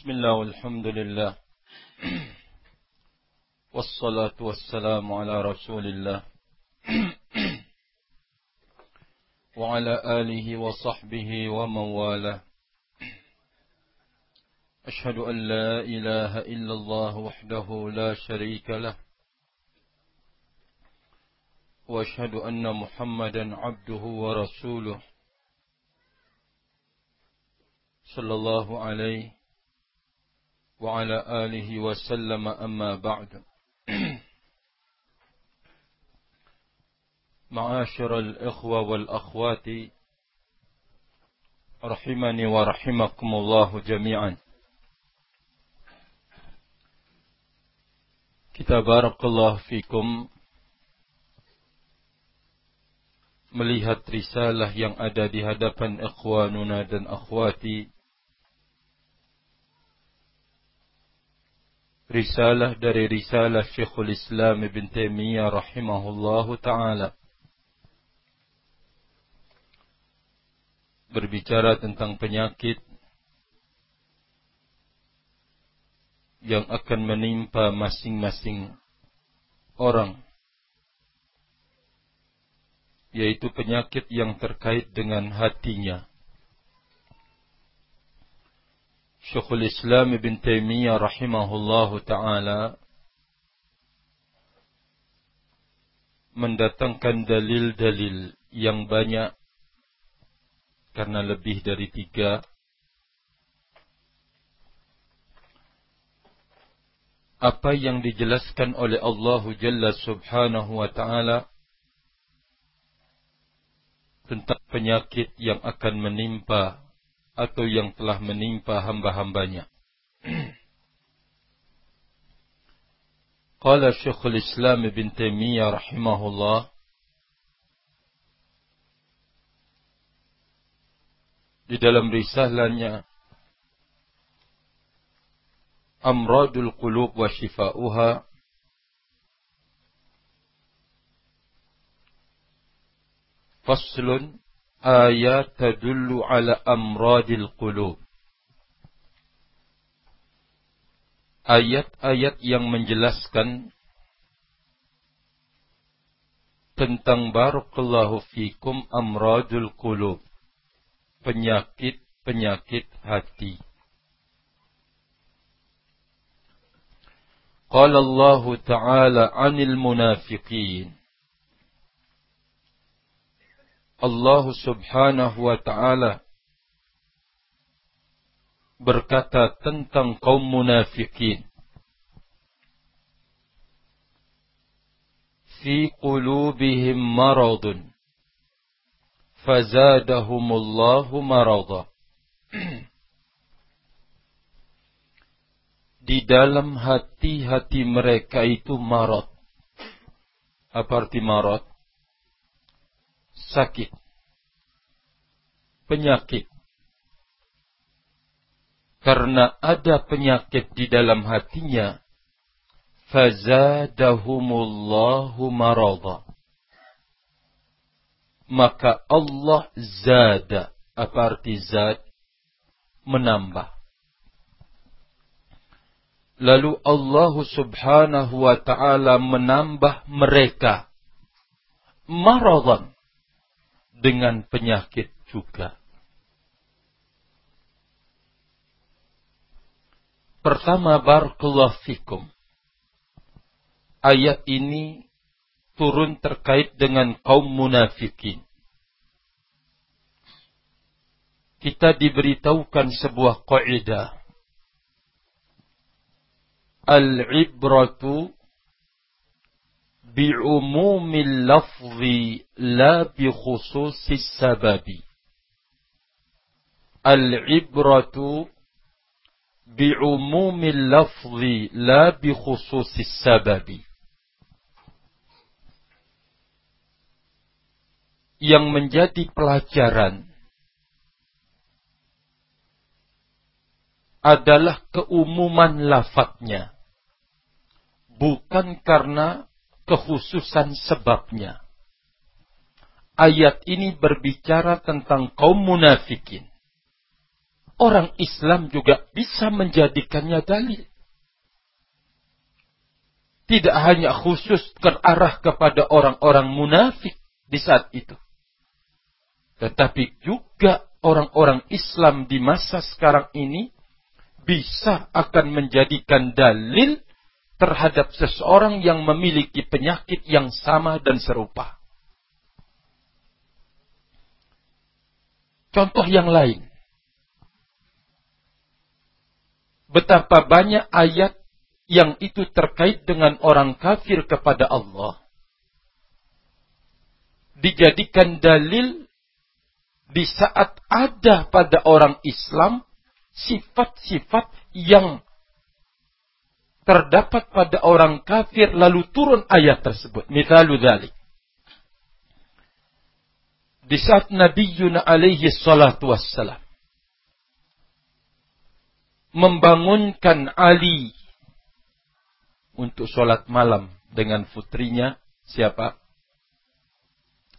بسم الله والحمد لله. والصلاة والسلام على رسول الله. وعلى آله وصحبه ومن والاه أشهد أن لا إله إلا الله وحده لا شريك له. وأشهد أن محمدا عبده ورسوله. صلى الله عليه وعلى آله وسلم أما بعد. معاشر الإخوة والأخوات رحمني ورحمكم الله جميعا Kita barakallah fikum melihat risalah yang ada di hadapan ikhwanuna dan akhwati risalah dari risalah Syekhul Islam Ibn Taimiyah rahimahullahu taala berbicara tentang penyakit yang akan menimpa masing-masing orang yaitu penyakit yang terkait dengan hatinya. Syekhul Islam Ibn Taimiyah rahimahullahu taala mendatangkan dalil-dalil yang banyak karena lebih dari tiga apa yang dijelaskan oleh Allah Jalla Subhanahu wa taala tentang penyakit yang akan menimpa atau yang telah menimpa hamba-hambanya. Qala Syekhul Islam Taimiyah rahimahullah di dalam risalahnya Amradul Qulub wa Shifa'uha Faslun ayat tadullu ala amradil qulub. Ayat-ayat yang menjelaskan tentang barakallahu fikum amradul qulub penyakit-penyakit hati. Qala Allah Ta'ala 'anil munafiqin. Allah Subhanahu wa taala berkata tentang kaum munafikin. Fi qulubihim maradun fazadahumullahu marada di dalam hati-hati mereka itu marad apa arti marad sakit, penyakit. Karena ada penyakit di dalam hatinya, fazadahumullahu marada. Maka Allah zada, apa arti zad? Menambah. Lalu Allah subhanahu wa ta'ala menambah mereka. Maradan dengan penyakit juga. Pertama, barakallahu fikum. Ayat ini turun terkait dengan kaum munafikin. Kita diberitahukan sebuah kaidah. Al-ibratu bi'umumil lafzi la bi khususis sababi. Al-ibratu bi'umumil lafzi la bi khususis sababi. Yang menjadi pelajaran adalah keumuman lafadznya, bukan karena kekhususan sebabnya. Ayat ini berbicara tentang kaum munafikin. Orang Islam juga bisa menjadikannya dalil. Tidak hanya khusus terarah kepada orang-orang munafik di saat itu. Tetapi juga orang-orang Islam di masa sekarang ini bisa akan menjadikan dalil terhadap seseorang yang memiliki penyakit yang sama dan serupa. Contoh yang lain. Betapa banyak ayat yang itu terkait dengan orang kafir kepada Allah. Dijadikan dalil di saat ada pada orang Islam sifat-sifat yang terdapat pada orang kafir lalu turun ayat tersebut. Mithalu dhalik. Di saat Nabi Yuna alaihi salatu wassalam membangunkan Ali untuk sholat malam dengan putrinya siapa?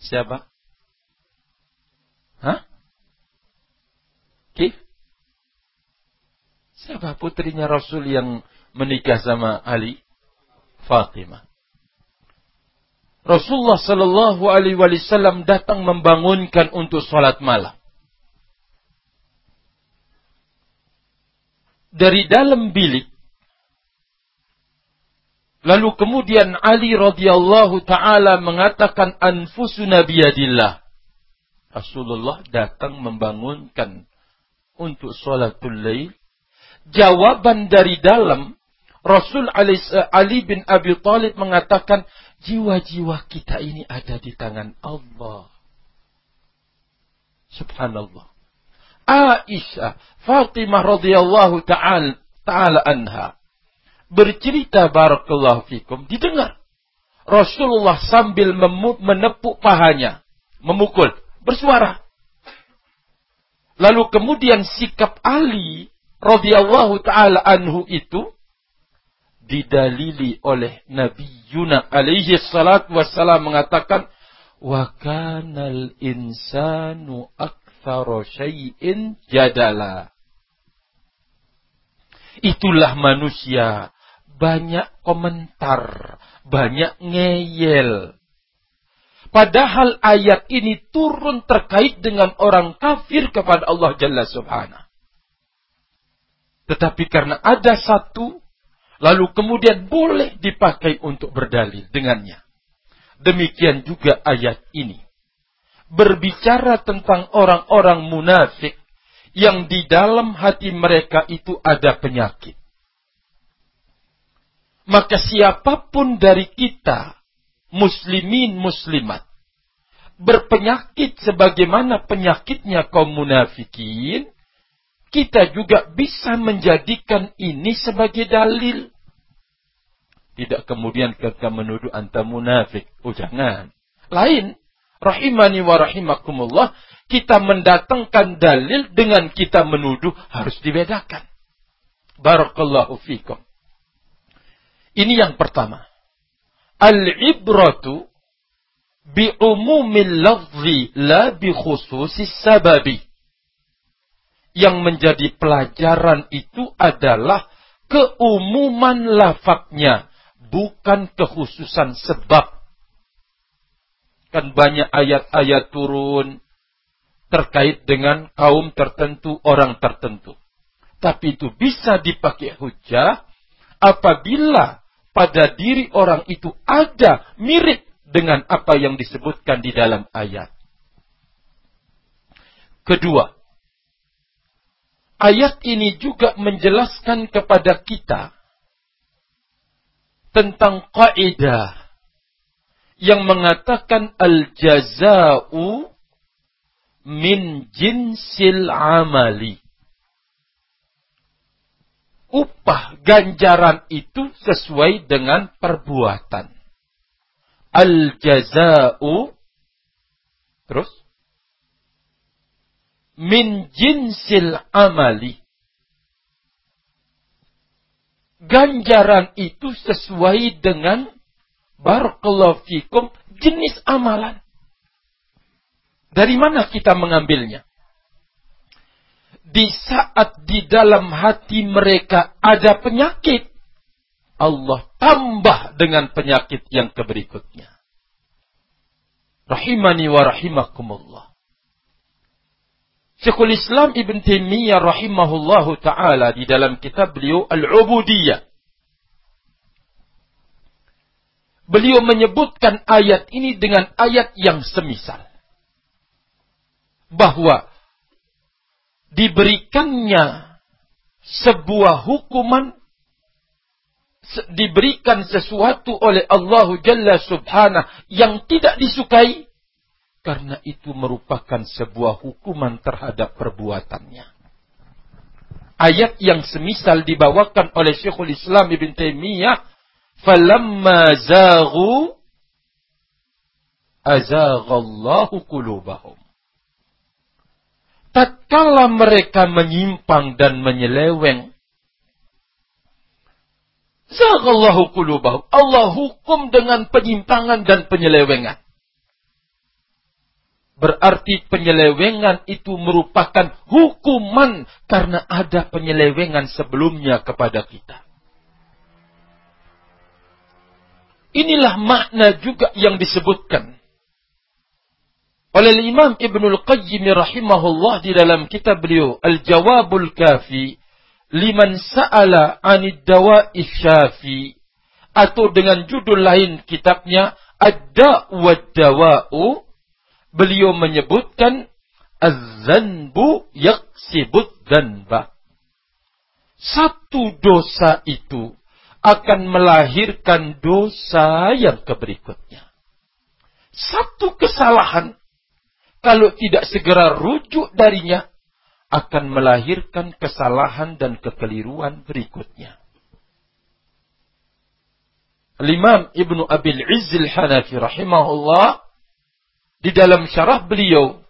Siapa? Hah? Kif? Siapa putrinya Rasul yang menikah sama Ali? Fatimah. Rasulullah Shallallahu Alaihi Wasallam datang membangunkan untuk sholat malam. Dari dalam bilik. Lalu kemudian Ali radhiyallahu taala mengatakan anfusuna biyadillah. Rasulullah datang membangunkan untuk sholatul lail jawaban dari dalam, Rasul Ali bin Abi Thalib mengatakan, jiwa-jiwa kita ini ada di tangan Allah. Subhanallah. Aisyah, Fatimah radhiyallahu ta'ala anha bercerita barakallahu fikum didengar Rasulullah sambil menepuk pahanya, memukul, bersuara. Lalu kemudian sikap Ali radhiyallahu taala anhu itu didalili oleh Nabi Yuna alaihi salat wassalam mengatakan wa kanal insanu aktsara syai'in jadala. Itulah manusia. Banyak komentar banyak ngeyel padahal ayat ini turun terkait dengan orang kafir kepada Allah Jalla Subhanahu tetapi karena ada satu, lalu kemudian boleh dipakai untuk berdalil dengannya. Demikian juga ayat ini. Berbicara tentang orang-orang munafik yang di dalam hati mereka itu ada penyakit. Maka siapa pun dari kita, muslimin muslimat, berpenyakit sebagaimana penyakitnya kaum munafikin, kita juga bisa menjadikan ini sebagai dalil. Tidak kemudian kita menuduh anta munafik. Oh jangan. Lain. Rahimani wa rahimakumullah. Kita mendatangkan dalil dengan kita menuduh harus dibedakan. Barakallahu fikum. Ini yang pertama. Al-ibratu bi lafzi la bi khususis sababi yang menjadi pelajaran itu adalah keumuman lafadznya, bukan kekhususan sebab. Kan banyak ayat-ayat turun terkait dengan kaum tertentu, orang tertentu. Tapi itu bisa dipakai hujah apabila pada diri orang itu ada mirip dengan apa yang disebutkan di dalam ayat. Kedua, Ayat ini juga menjelaskan kepada kita tentang kaidah yang mengatakan al-jaza'u min jinsil amali. Upah ganjaran itu sesuai dengan perbuatan. Al-jaza'u Terus? Min jinsil amali. Ganjaran itu sesuai dengan barakallahu jenis amalan. Dari mana kita mengambilnya? Di saat di dalam hati mereka ada penyakit, Allah tambah dengan penyakit yang keberikutnya. Rahimani wa rahimakumullah. Syekhul Islam Ibn Taimiyah rahimahullahu taala di dalam kitab beliau Al-Ubudiyah. Beliau menyebutkan ayat ini dengan ayat yang semisal. Bahwa diberikannya sebuah hukuman diberikan sesuatu oleh Allah Jalla Subhanahu yang tidak disukai karena itu merupakan sebuah hukuman terhadap perbuatannya. Ayat yang semisal dibawakan oleh Syekhul Islam Ibn Taimiyah, "Falamma zaghu azaghallahu qulubahum." Tatkala mereka menyimpang dan menyeleweng, Zaghallahu qulubahum. Allah hukum dengan penyimpangan dan penyelewengan. Berarti penyelewengan itu merupakan hukuman karena ada penyelewengan sebelumnya kepada kita. Inilah makna juga yang disebutkan oleh Imam Ibnul Qayyim rahimahullah di dalam kitab beliau Al-Jawabul Kafi liman sa'ala anid dawa'i syafi atau dengan judul lain kitabnya Ad-Da'u dawa'u beliau menyebutkan az-zanbu yaksibud zanba. Satu dosa itu akan melahirkan dosa yang keberikutnya. Satu kesalahan kalau tidak segera rujuk darinya akan melahirkan kesalahan dan kekeliruan berikutnya. Imam Ibnu Abil Izzil Hanafi rahimahullah di dalam syarah beliau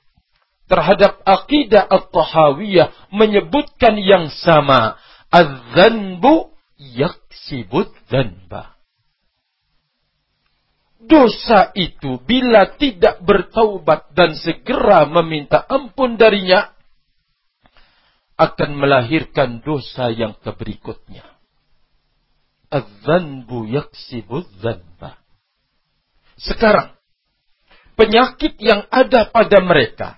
terhadap akidah At-Tahawiyah menyebutkan yang sama. Az-zanbu yaksibud zanba. Dosa itu bila tidak bertaubat dan segera meminta ampun darinya, akan melahirkan dosa yang keberikutnya. Az-zanbu yaksibu zanba. Sekarang, penyakit yang ada pada mereka,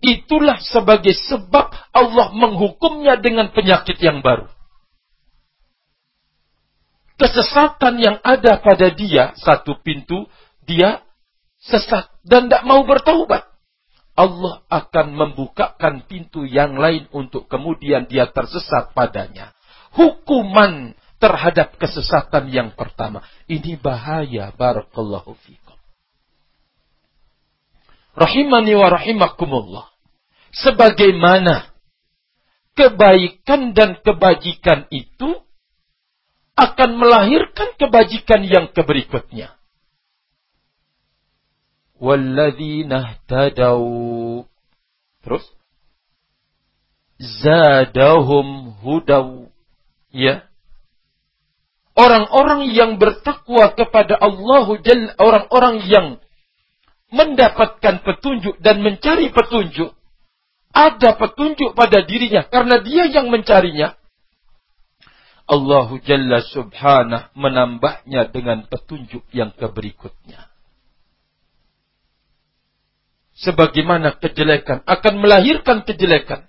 itulah sebagai sebab Allah menghukumnya dengan penyakit yang baru. Kesesatan yang ada pada dia, satu pintu, dia sesat dan tidak mau bertaubat. Allah akan membukakan pintu yang lain untuk kemudian dia tersesat padanya. Hukuman terhadap kesesatan yang pertama. Ini bahaya. Barakallahu fikum. Rahimani wa rahimakumullah. Sebagaimana kebaikan dan kebajikan itu akan melahirkan kebajikan yang keberikutnya. Walladzina terus? Zadahum hudaw. Ya. Orang-orang yang bertakwa kepada Allah orang-orang yang mendapatkan petunjuk dan mencari petunjuk ada petunjuk pada dirinya. Karena dia yang mencarinya Allah Jalla Subhanah menambahnya dengan petunjuk yang keberikutnya sebagaimana kejelekan akan melahirkan kejelekan,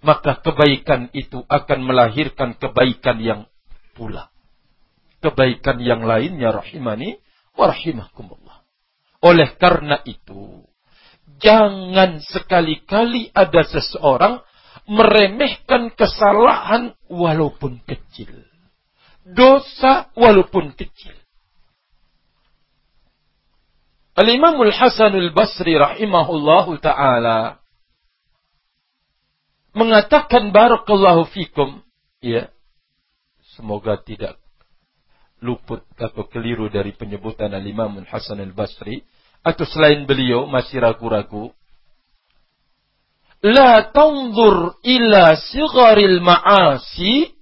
maka kebaikan itu akan melahirkan kebaikan yang pula. Kebaikan yang lainnya rahimani wa rahimakumullah. Oleh karena itu, jangan sekali-kali ada seseorang meremehkan kesalahan walaupun kecil. Dosa walaupun kecil. Al-Imamul Hasanul Basri rahimahullahu taala mengatakan barakallahu fikum ya semoga tidak luput atau keliru dari penyebutan Al-Imamul Hasan Al-Basri atau selain beliau masih ragu-ragu, La tanzur ila sigharil ma'asi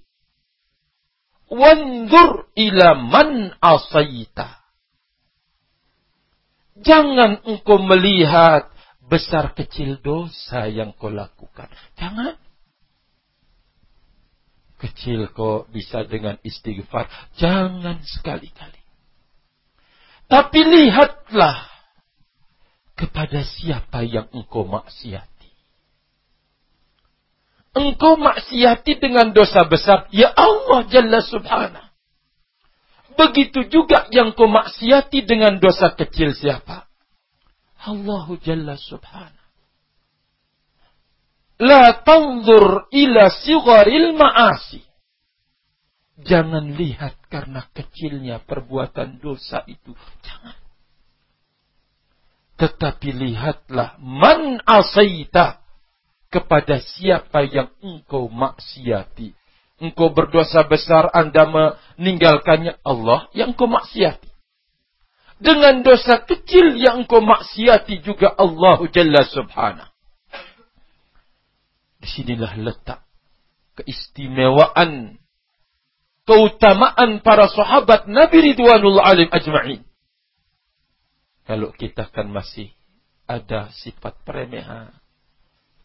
wanzur ila man asaita. Jangan engkau melihat besar kecil dosa yang kau lakukan. Jangan. Kecil kok bisa dengan istighfar. Jangan sekali-kali. Tapi lihatlah kepada siapa yang engkau maksiati. Engkau maksiati dengan dosa besar. Ya Allah Jalla Subhanahu. Begitu juga yang kau maksiati dengan dosa kecil siapa? Allahu Jalla Subhanahu. La tanzur ila sigharil ma'asi. Jangan lihat karena kecilnya perbuatan dosa itu. Jangan. Tetapi lihatlah man asaita kepada siapa yang engkau maksiati. Engkau berdosa besar, Anda meninggalkannya Allah yang engkau maksiati. Dengan dosa kecil yang engkau maksiati juga Allah Jalla Subhanahu. Di sinilah letak keistimewaan, keutamaan para sahabat Nabi Ridwanullah alim ajma'in. Kalau kita kan masih ada sifat peremehan,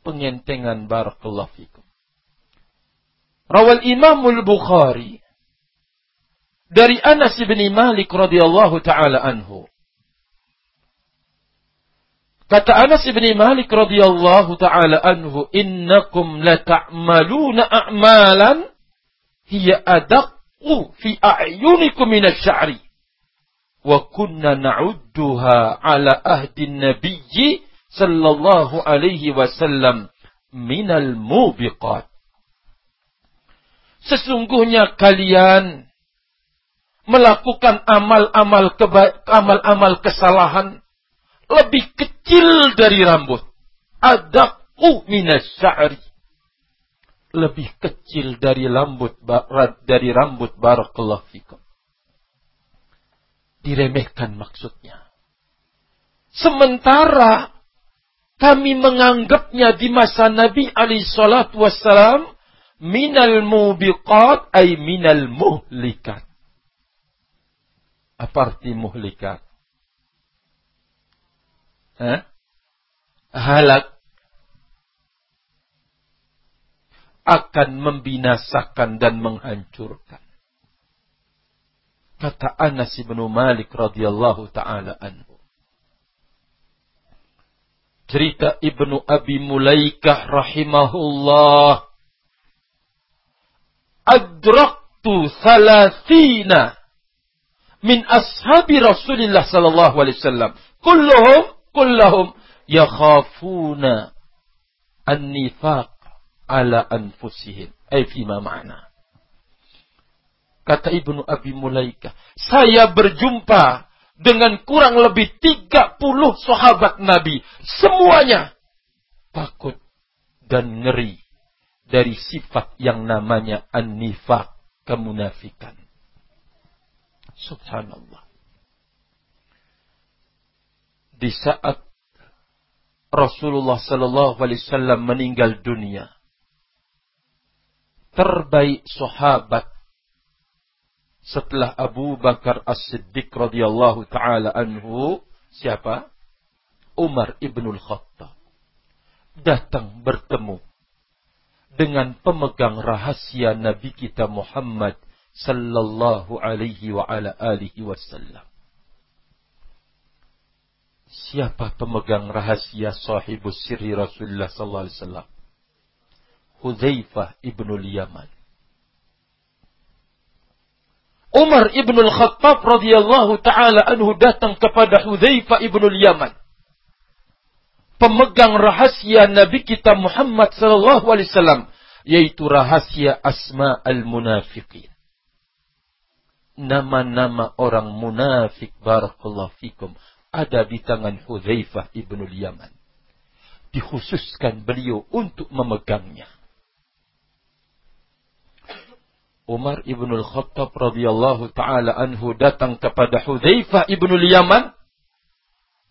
pengentengan barakallahu fikum. Rawal Imamul Bukhari dari Anas bin Malik radhiyallahu taala anhu Kata Anas bin Malik radhiyallahu taala anhu, "Innakum lata'maluna a'malan hiya adaqqu fi a'yunikum min asy-sya'ri." Wa kunna na'udduha ala ahdi nabiyyi sallallahu alaihi wasallam minal mubiqat. Sesungguhnya kalian melakukan amal-amal amal-amal kesalahan lebih kecil dari rambut. Adaku minas sya'ri. Lebih kecil dari rambut dari rambut barakallahu fikum. Diremehkan maksudnya. Sementara kami menganggapnya di masa Nabi Ali salatu wassalam minal mubiqat ay minal muhlikat. Apa arti muhlikat? eh, halak akan membinasakan dan menghancurkan. Kata Anas bin Malik radhiyallahu taala anhu. Cerita Ibnu Abi Mulaikah rahimahullah. Adraktu thalathina min ashabi Rasulullah sallallahu alaihi wasallam. Kulluhum kullahum yakhafuna an-nifaq ala anfusihim. Ay fima ma'na. Kata Ibnu Abi Mulaika, saya berjumpa dengan kurang lebih 30 sahabat Nabi. Semuanya takut dan ngeri dari sifat yang namanya an-nifaq, kemunafikan. Subhanallah di saat Rasulullah Sallallahu Alaihi Wasallam meninggal dunia, terbaik sahabat setelah Abu Bakar As-Siddiq radhiyallahu taala anhu siapa? Umar ibnul Khattab datang bertemu dengan pemegang rahasia Nabi kita Muhammad sallallahu alaihi wa ala alihi wasallam. Siapa pemegang rahasia sahibus sirri Rasulullah sallallahu alaihi wasallam? Hudzaifah ibnul Yaman. Umar ibnul Khattab radhiyallahu taala anhu datang kepada Hudzaifah ibnul Yaman. Pemegang rahasia Nabi kita Muhammad sallallahu alaihi wasallam yaitu rahasia asma al-munafiqin. Nama-nama orang munafik barakallahu fikum ada di tangan Hudzaifah ibnul Yaman. Dikhususkan beliau untuk memegangnya. Umar ibnul Khattab radhiyallahu taala anhu datang kepada Hudzaifah ibnul Yaman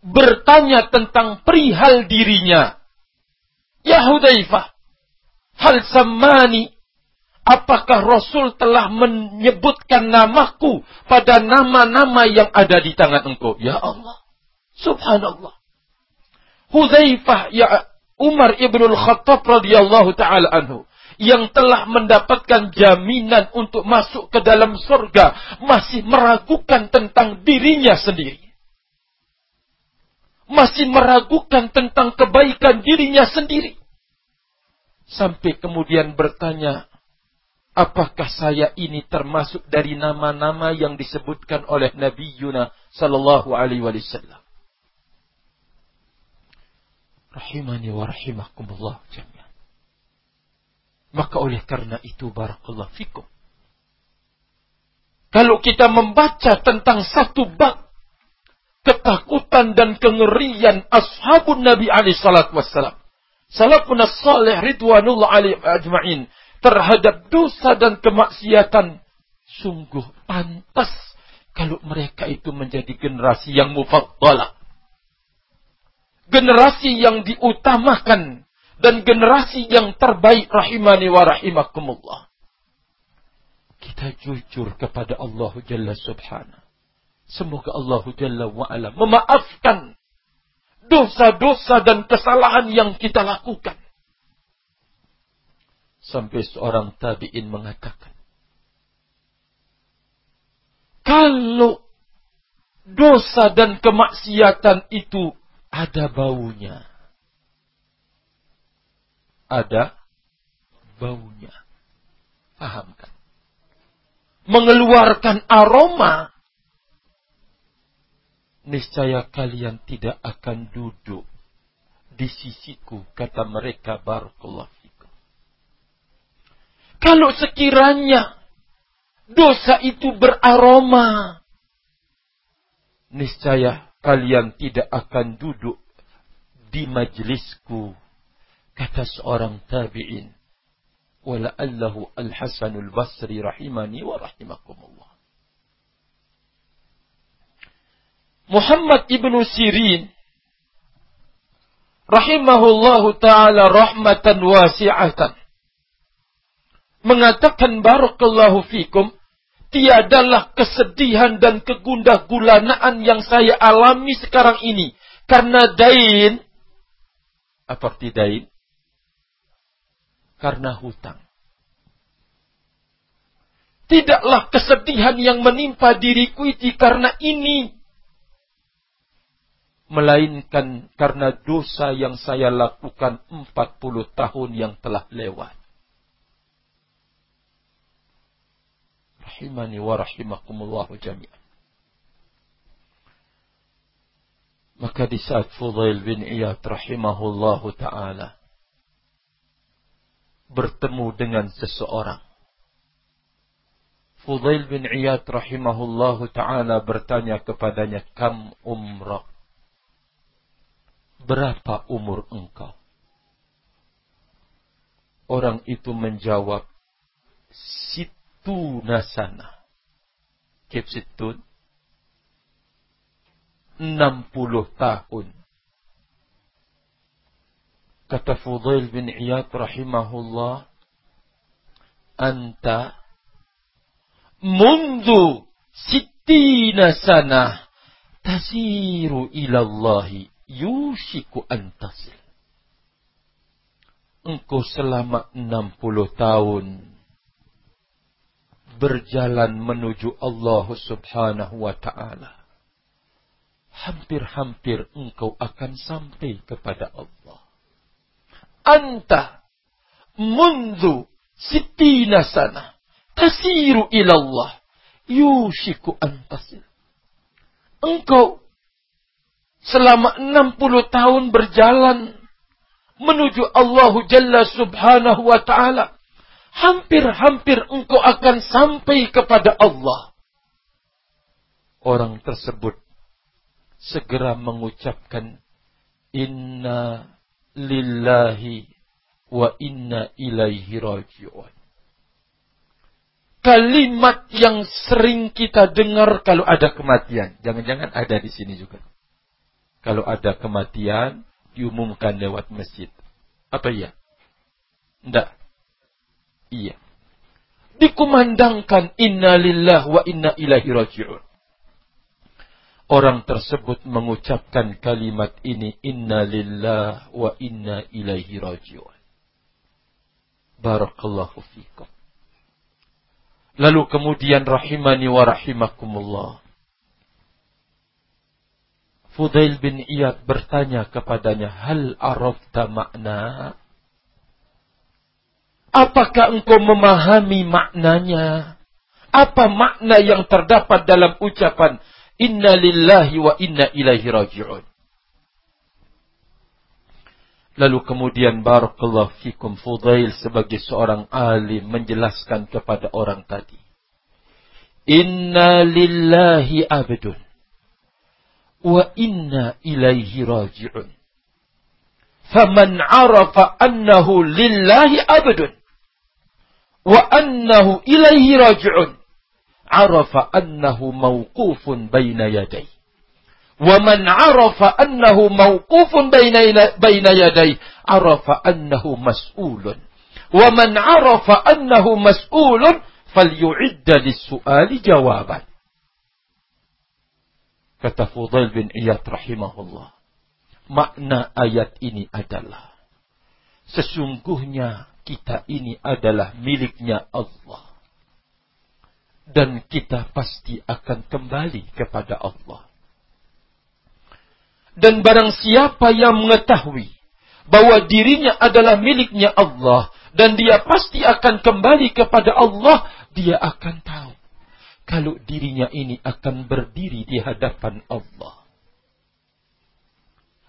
bertanya tentang perihal dirinya. Ya Hudaifah, hal samani, apakah Rasul telah menyebutkan namaku pada nama-nama yang ada di tangan engkau? Ya Allah, subhanallah. Hudaifah, ya Umar ibnul Khattab radhiyallahu taala anhu yang telah mendapatkan jaminan untuk masuk ke dalam surga masih meragukan tentang dirinya sendiri. Masih meragukan tentang kebaikan dirinya sendiri. Sampai kemudian bertanya, apakah saya ini termasuk dari nama-nama yang disebutkan oleh Nabi Yuna sallallahu alaihi wasallam? Rahimani wa rahimakumullah jami'an. Maka oleh karena itu barakallahu fikum. Kalau kita membaca tentang satu bab ketakutan dan kengerian ashabun Nabi alaihi salat wassalam. Salafun salih ridwanullah alaihi ajma'in terhadap dosa dan kemaksiatan sungguh pantas kalau mereka itu menjadi generasi yang mufaddalah generasi yang diutamakan dan generasi yang terbaik rahimani wa rahimakumullah. Kita jujur kepada Allah Jalla Subhanahu. Semoga Allah Jalla wa'ala memaafkan dosa-dosa dan kesalahan yang kita lakukan. Sampai seorang tabi'in mengatakan, kalau dosa dan kemaksiatan itu ada baunya. Ada baunya. Paham kan? Mengeluarkan aroma. Niscaya kalian tidak akan duduk di sisiku, kata mereka barakallahu fikum. Kalau sekiranya dosa itu beraroma, niscaya kalian tidak akan duduk di majlisku kata seorang tabi'in wala allahu al-hasanul basri rahimani wa rahimakumullah Muhammad ibnu Sirin rahimahullahu taala rahmatan wasi'atan mengatakan barakallahu fikum tiadalah kesedihan dan kegundah gulanaan yang saya alami sekarang ini. Karena dain, apa arti dain? Karena hutang. Tidaklah kesedihan yang menimpa diriku itu karena ini. Melainkan karena dosa yang saya lakukan 40 tahun yang telah lewat. rahimani wa rahimakumullah jami'an. Maka di saat Fudail bin Iyad rahimahullahu ta'ala bertemu dengan seseorang. Fudail bin Iyad rahimahullahu taala bertanya kepadanya, "Kam umrak?" Berapa umur engkau? Orang itu menjawab, "Situ nasana." Kif situn? 60 tahun kata Fudail bin Iyad rahimahullah anta mundu sittina sana tasiru ilallahi yushiku antasil engkau selama 60 tahun berjalan menuju Allah Subhanahu wa taala. Hampir-hampir engkau akan sampai kepada Allah. Anta mundu sitina sana tasiru ilallah yushiku antasil. Engkau selama 60 tahun berjalan menuju Allah Jalla Subhanahu wa taala hampir-hampir engkau akan sampai kepada Allah. Orang tersebut segera mengucapkan inna lillahi wa inna ilaihi raji'un. Kalimat yang sering kita dengar kalau ada kematian. Jangan-jangan ada di sini juga. Kalau ada kematian, diumumkan lewat masjid. Apa iya? Tidak. Iya. Dikumandangkan inna lillah wa inna ilahi raji'un. Orang tersebut mengucapkan kalimat ini inna lillah wa inna ilaihi raji'un. Barakallahu fikum. Lalu kemudian rahimani wa rahimakumullah. Fudail bin Iyad bertanya kepadanya, Hal arafta makna? Apakah engkau memahami maknanya? Apa makna yang terdapat dalam ucapan Inna lillahi wa inna ilaihi raji'un. Lalu kemudian Barakallahu fikum Fudail sebagai seorang alim menjelaskan kepada orang tadi. Inna lillahi abdun wa inna ilaihi raji'un. Faman arafa annahu lillahi abdun wa annahu ilaihi raji'un. Arafa annahu mawqufun baina yadai. Wa man arafa annahu mawqufun baina, baina yadai. Arafa annahu mas'ulun. Wa man arafa annahu mas'ulun falyu'idda lis-su'ali jawaban. Kata Fudail bin Iyad rahimahullah. Makna ayat ini adalah. Sesungguhnya kita ini adalah miliknya Allah. Dan kita pasti akan kembali kepada Allah. Dan barang siapa yang mengetahui bahwa dirinya adalah miliknya Allah dan dia pasti akan kembali kepada Allah, dia akan tahu kalau dirinya ini akan berdiri di hadapan Allah.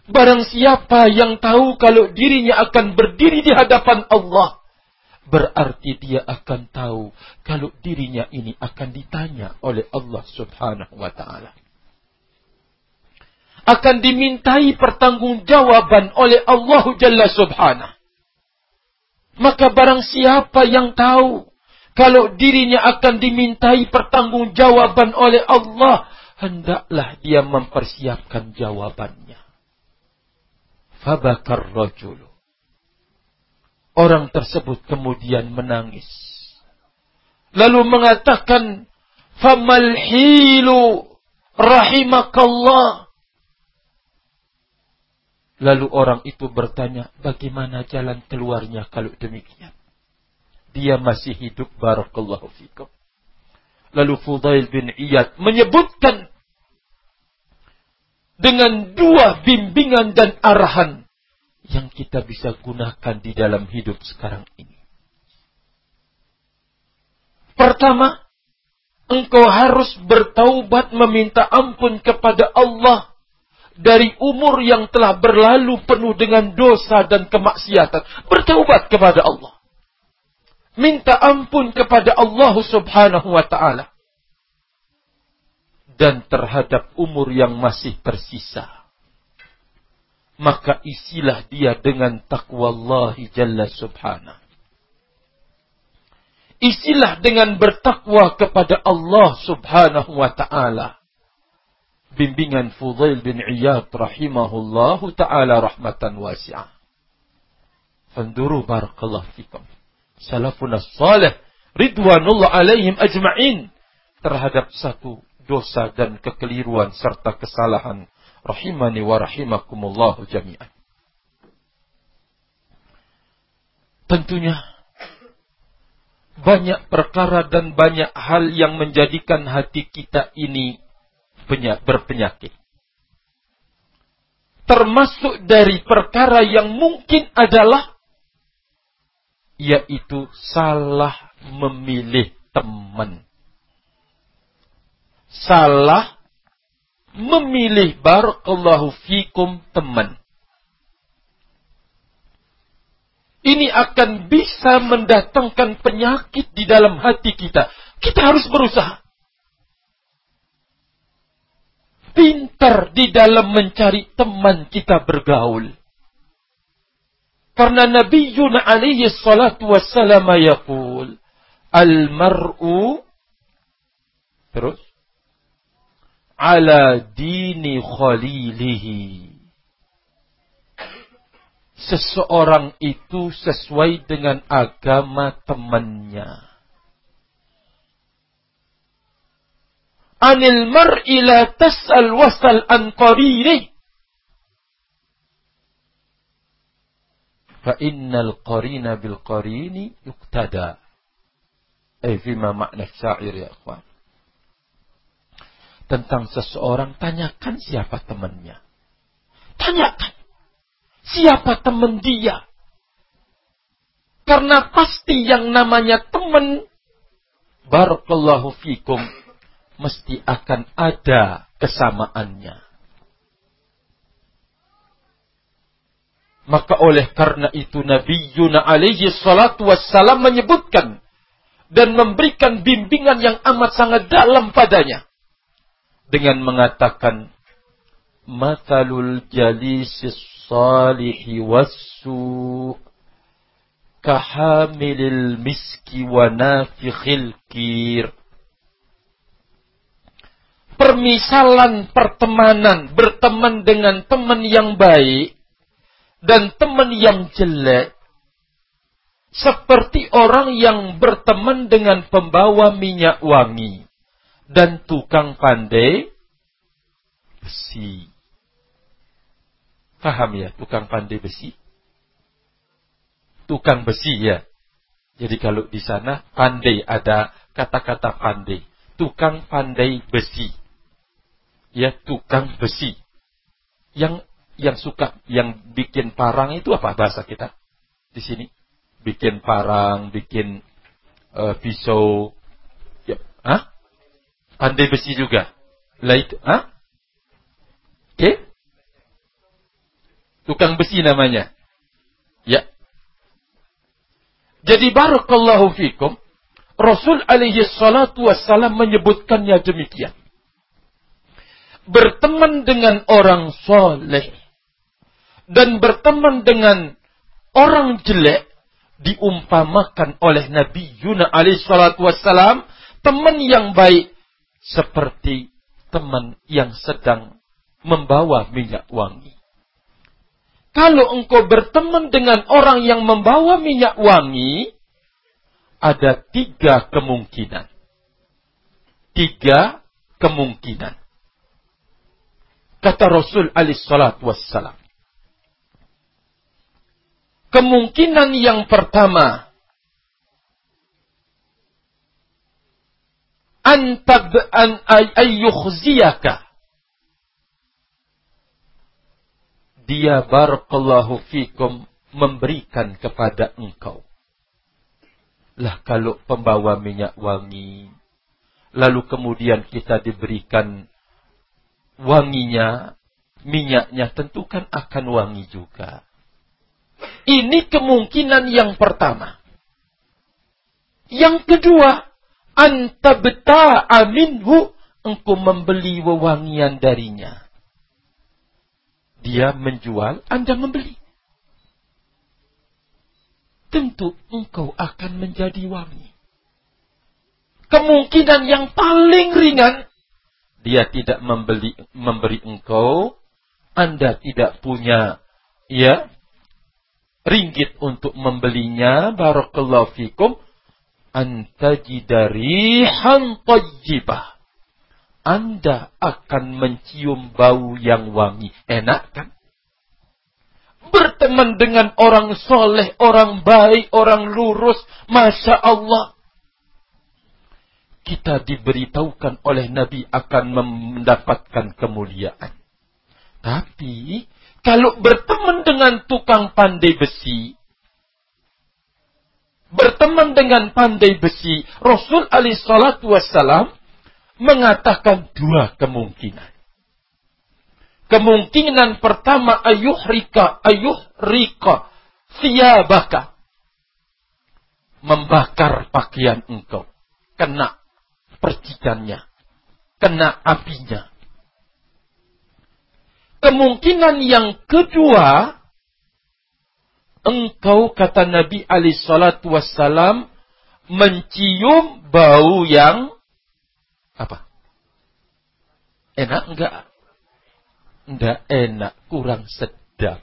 Barang siapa yang tahu kalau dirinya akan berdiri di hadapan Allah, berarti dia akan tahu kalau dirinya ini akan ditanya oleh Allah Subhanahu wa taala. Akan dimintai pertanggungjawaban oleh Allah Jalla Subhanahu. Maka barang siapa yang tahu kalau dirinya akan dimintai pertanggungjawaban oleh Allah, hendaklah dia mempersiapkan jawabannya. Fabakar rajulu. Orang tersebut kemudian menangis. Lalu mengatakan, Famal hilu rahimakallah. Lalu orang itu bertanya, bagaimana jalan keluarnya kalau demikian? dia masih hidup barakallahu fikum. Lalu Fudail bin Iyad menyebutkan dengan dua bimbingan dan arahan yang kita bisa gunakan di dalam hidup sekarang ini. Pertama, engkau harus bertaubat meminta ampun kepada Allah dari umur yang telah berlalu penuh dengan dosa dan kemaksiatan. Bertaubat kepada Allah minta ampun kepada Allah Subhanahu wa taala dan terhadap umur yang masih tersisa maka isilah dia dengan takwa Allah Jalla Subhanahu. Isilah dengan bertakwa kepada Allah Subhanahu wa taala. Bimbingan Fudail bin Iyad rahimahullahu taala rahmatan wasi'ah. Fanduru barakallahu fikum. Salafun salih ridwanullah alaihim ajma'in terhadap satu dosa dan kekeliruan serta kesalahan rahimani wa rahimakumullah jami'an. Tentunya banyak perkara dan banyak hal yang menjadikan hati kita ini berpenyakit. Termasuk dari perkara yang mungkin adalah yaitu salah memilih teman. Salah memilih barakallahu fikum teman. Ini akan bisa mendatangkan penyakit di dalam hati kita. Kita harus berusaha. Pintar di dalam mencari teman kita bergaul. Karena Nabi Yuna alaihi salatu wassalam Al-mar'u terus ala dini khalilihi. Seseorang itu sesuai dengan agama temannya. Anil mar'i la tas'al wasal an qarini. Fa innal qarina bil qarini yuktada. Eh, fima makna syair ya akhwan. Tentang seseorang, tanyakan siapa temannya. Tanyakan. Siapa teman dia. Karena pasti yang namanya teman, barakallahu fikum, mesti akan ada kesamaannya. Maka oleh karena itu Nabi Yuna alaihi salatu wassalam menyebutkan dan memberikan bimbingan yang amat sangat dalam padanya dengan mengatakan matalul jalisis salihi wassu kahamilil miski wa nafikhil kir. Permisalan pertemanan berteman dengan teman yang baik dan teman yang jelek seperti orang yang berteman dengan pembawa minyak wangi dan tukang pandai besi. Paham ya, tukang pandai besi? Tukang besi ya. Jadi kalau di sana pandai ada kata-kata pandai. Tukang pandai besi. Ya, tukang besi. Yang yang suka yang bikin parang itu apa bahasa kita di sini? bikin parang, bikin uh, pisau. Ya, ah? Pandai besi juga. Lah itu, ah? Oke? Tukang besi namanya. Ya. Jadi barakallahu fikum. Rasul alaihi salatu wassalam menyebutkannya demikian. Berteman dengan orang soleh. Dan berteman dengan orang jelek diumpamakan oleh Nabi Yuna alaihissalatu wassalam, teman yang baik seperti teman yang sedang membawa minyak wangi. Kalau engkau berteman dengan orang yang membawa minyak wangi, ada tiga kemungkinan. Tiga kemungkinan. Kata Rasul alaihissalatu wassalam. Kemungkinan yang pertama, antab an ayyukhziyaka. Dia barakallahu fikum memberikan kepada engkau. Lah kalau pembawa minyak wangi, lalu kemudian kita diberikan wanginya, minyaknya tentu kan akan wangi juga. Ini kemungkinan yang pertama. Yang kedua, anta beta aminhu, engkau membeli wewangian darinya. Dia menjual, anda membeli. Tentu engkau akan menjadi wangi. Kemungkinan yang paling ringan, dia tidak membeli memberi engkau, anda tidak punya ya ringgit untuk membelinya, barakallahu fikum, antajidarihan tayyibah. Anda akan mencium bau yang wangi. Enak kan? Berteman dengan orang soleh, orang baik, orang lurus. Masya Allah. Kita diberitahukan oleh Nabi akan mendapatkan kemuliaan. Tapi kalau berteman dengan tukang pandai besi, berteman dengan pandai besi, Rasul Ali Shallallahu Wasallam mengatakan dua kemungkinan. Kemungkinan pertama ayuh rika, ayuh rika, siabaka. Membakar pakaian engkau. Kena percikannya. Kena apinya. Kemungkinan yang kedua, engkau kata Nabi Ali Shallallahu Wasallam mencium bau yang apa? Enak enggak? Enggak enak, kurang sedap.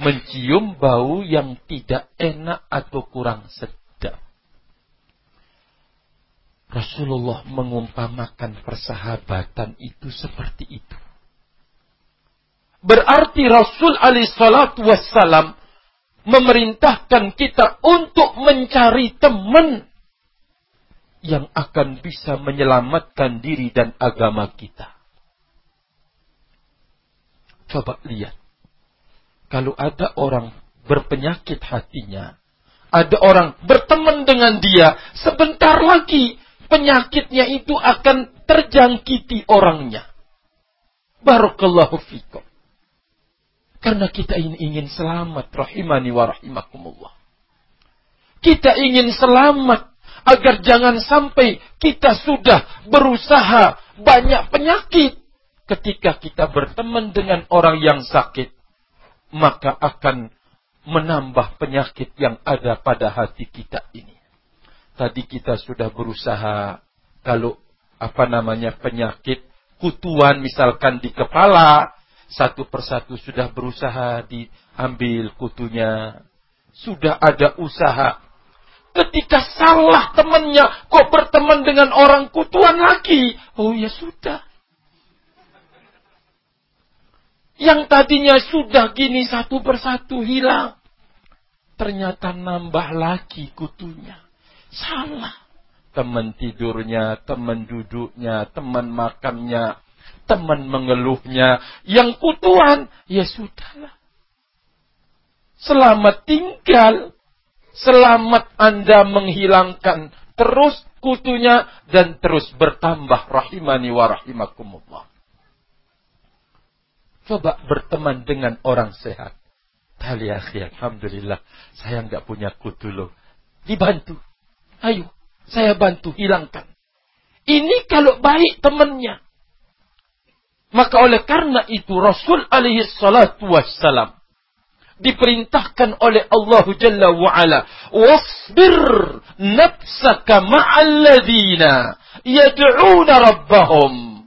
Mencium bau yang tidak enak atau kurang sedap. Rasulullah mengumpamakan persahabatan itu seperti itu. Berarti Rasul alaihissalatu wassalam memerintahkan kita untuk mencari teman yang akan bisa menyelamatkan diri dan agama kita. Coba lihat. Kalau ada orang berpenyakit hatinya, ada orang berteman dengan dia, sebentar lagi penyakitnya itu akan terjangkiti orangnya. Barakallahu fikum. Karena kita ingin, selamat rahimani wa rahimakumullah. Kita ingin selamat agar jangan sampai kita sudah berusaha banyak penyakit ketika kita berteman dengan orang yang sakit maka akan menambah penyakit yang ada pada hati kita ini. Tadi kita sudah berusaha kalau apa namanya penyakit kutuan misalkan di kepala satu persatu sudah berusaha diambil kutunya. Sudah ada usaha. Ketika salah temannya, kok berteman dengan orang kutuan lagi? Oh ya sudah. Yang tadinya sudah gini satu persatu hilang. Ternyata nambah lagi kutunya. Salah. Teman tidurnya, teman duduknya, teman makannya, teman mengeluhnya, yang kutuan, ya sudahlah. Selamat tinggal. Selamat Anda menghilangkan terus kutunya dan terus bertambah rahimani wa rahimakumullah. Coba berteman dengan orang sehat. Tali akhi, Alhamdulillah. Saya nggak punya kutu loh. Dibantu. Ayo, saya bantu hilangkan. Ini kalau baik temannya. Maka oleh karena itu Rasul alaihi salatu wassalam diperintahkan oleh Allah Jalla wa'ala. Wasbir nafsaka ma'alladina yad'una rabbahum.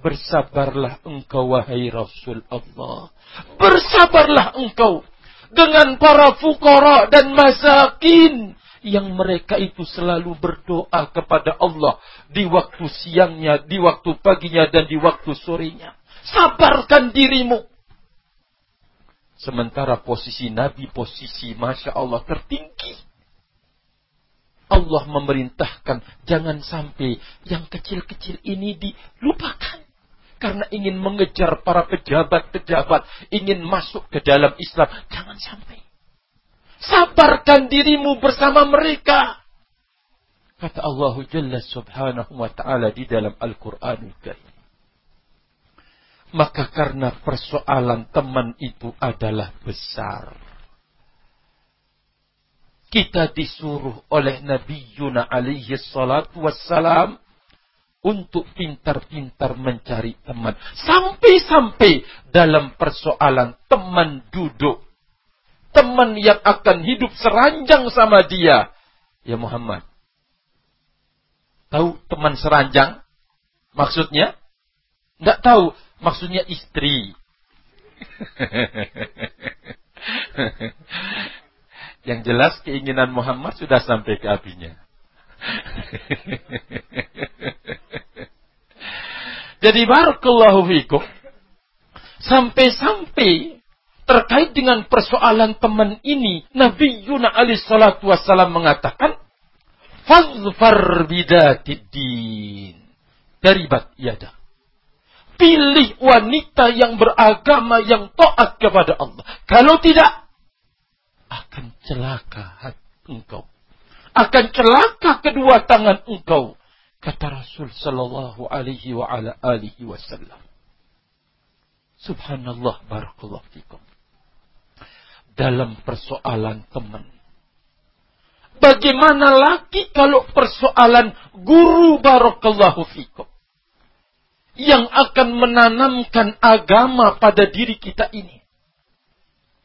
Bersabarlah engkau wahai Rasul Allah. Bersabarlah engkau dengan para fukara dan masakin yang mereka itu selalu berdoa kepada Allah di waktu siangnya, di waktu paginya, dan di waktu sorenya. Sabarkan dirimu. Sementara posisi Nabi, posisi Masya Allah tertinggi. Allah memerintahkan jangan sampai yang kecil-kecil ini dilupakan. Karena ingin mengejar para pejabat-pejabat, ingin masuk ke dalam Islam. Jangan sampai. Sabarkan dirimu bersama mereka. Kata Allah Jalla subhanahu wa ta'ala di dalam Al-Quran Maka karena persoalan teman itu adalah besar. Kita disuruh oleh Nabi Yuna alaihi salatu wassalam untuk pintar-pintar mencari teman. Sampai-sampai dalam persoalan teman duduk teman yang akan hidup seranjang sama dia. Ya Muhammad. Tahu teman seranjang? Maksudnya? Tidak tahu. Maksudnya istri. yang jelas keinginan Muhammad sudah sampai ke apinya. Jadi barakallahu fikum. Sampai-sampai terkait dengan persoalan teman ini, Nabi Yuna alaihi salatu wassalam mengatakan, Fazfar bidatiddin. Daribat yada. Pilih wanita yang beragama, yang taat kepada Allah. Kalau tidak, akan celaka engkau. Akan celaka kedua tangan engkau. Kata Rasul sallallahu alaihi wa ala alihi wasallam. Subhanallah barakallahu fikum dalam persoalan teman. Bagaimana lagi kalau persoalan guru barakallahu fikum. Yang akan menanamkan agama pada diri kita ini.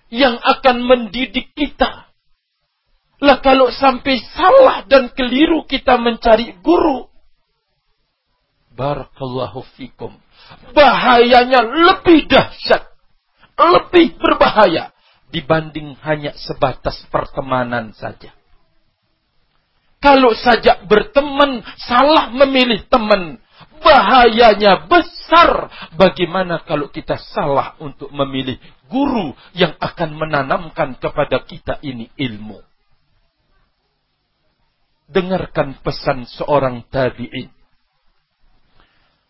Yang akan mendidik kita. Lah kalau sampai salah dan keliru kita mencari guru. Barakallahu fikum. Bahayanya lebih dahsyat. Lebih berbahaya. Dibanding hanya sebatas pertemanan saja. Kalau saja berteman, salah memilih teman. Bahayanya besar. Bagaimana kalau kita salah untuk memilih guru yang akan menanamkan kepada kita ini ilmu. Dengarkan pesan seorang tabi'in.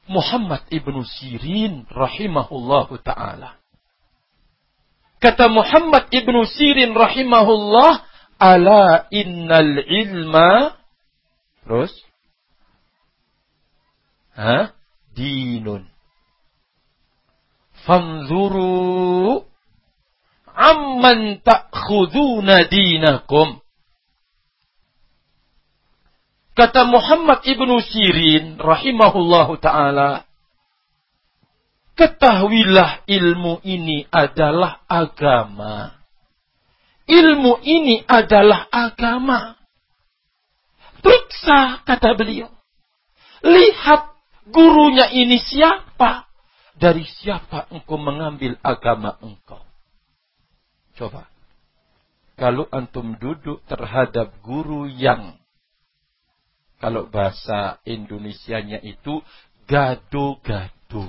Muhammad ibnu Sirin rahimahullahu ta'ala. Kata Muhammad ibnu Sirin rahimahullah, Ala innal ilma, terus, ha? dinun. Fanzuru amman ta'khuduna dinakum. Kata Muhammad ibnu Sirin rahimahullahu taala, ketahuilah ilmu ini adalah agama. Ilmu ini adalah agama. Periksa, kata beliau. Lihat gurunya ini siapa. Dari siapa engkau mengambil agama engkau. Coba. Kalau antum duduk terhadap guru yang kalau bahasa Indonesianya itu gado-gado.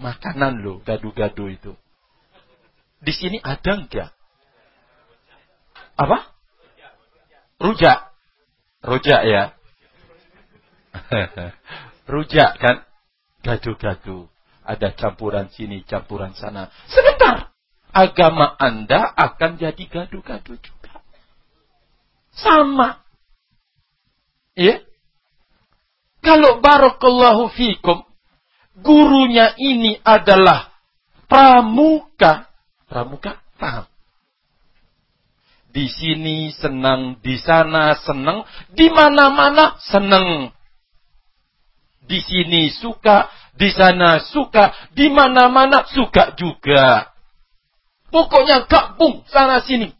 Makanan loh, gado-gado itu. Di sini ada enggak? Apa? Rujak. Rujak ya. Rujak kan? Gado-gado. Ada campuran sini, campuran sana. Sebentar. Agama Anda akan jadi gado-gado juga. Sama. Ya. Kalau barakallahu fikum, gurunya ini adalah pramuka. Pramuka, paham? Di sini senang, di sana senang, di mana-mana senang. Di sini suka, di sana suka, di mana-mana suka juga. Pokoknya gabung sana sini.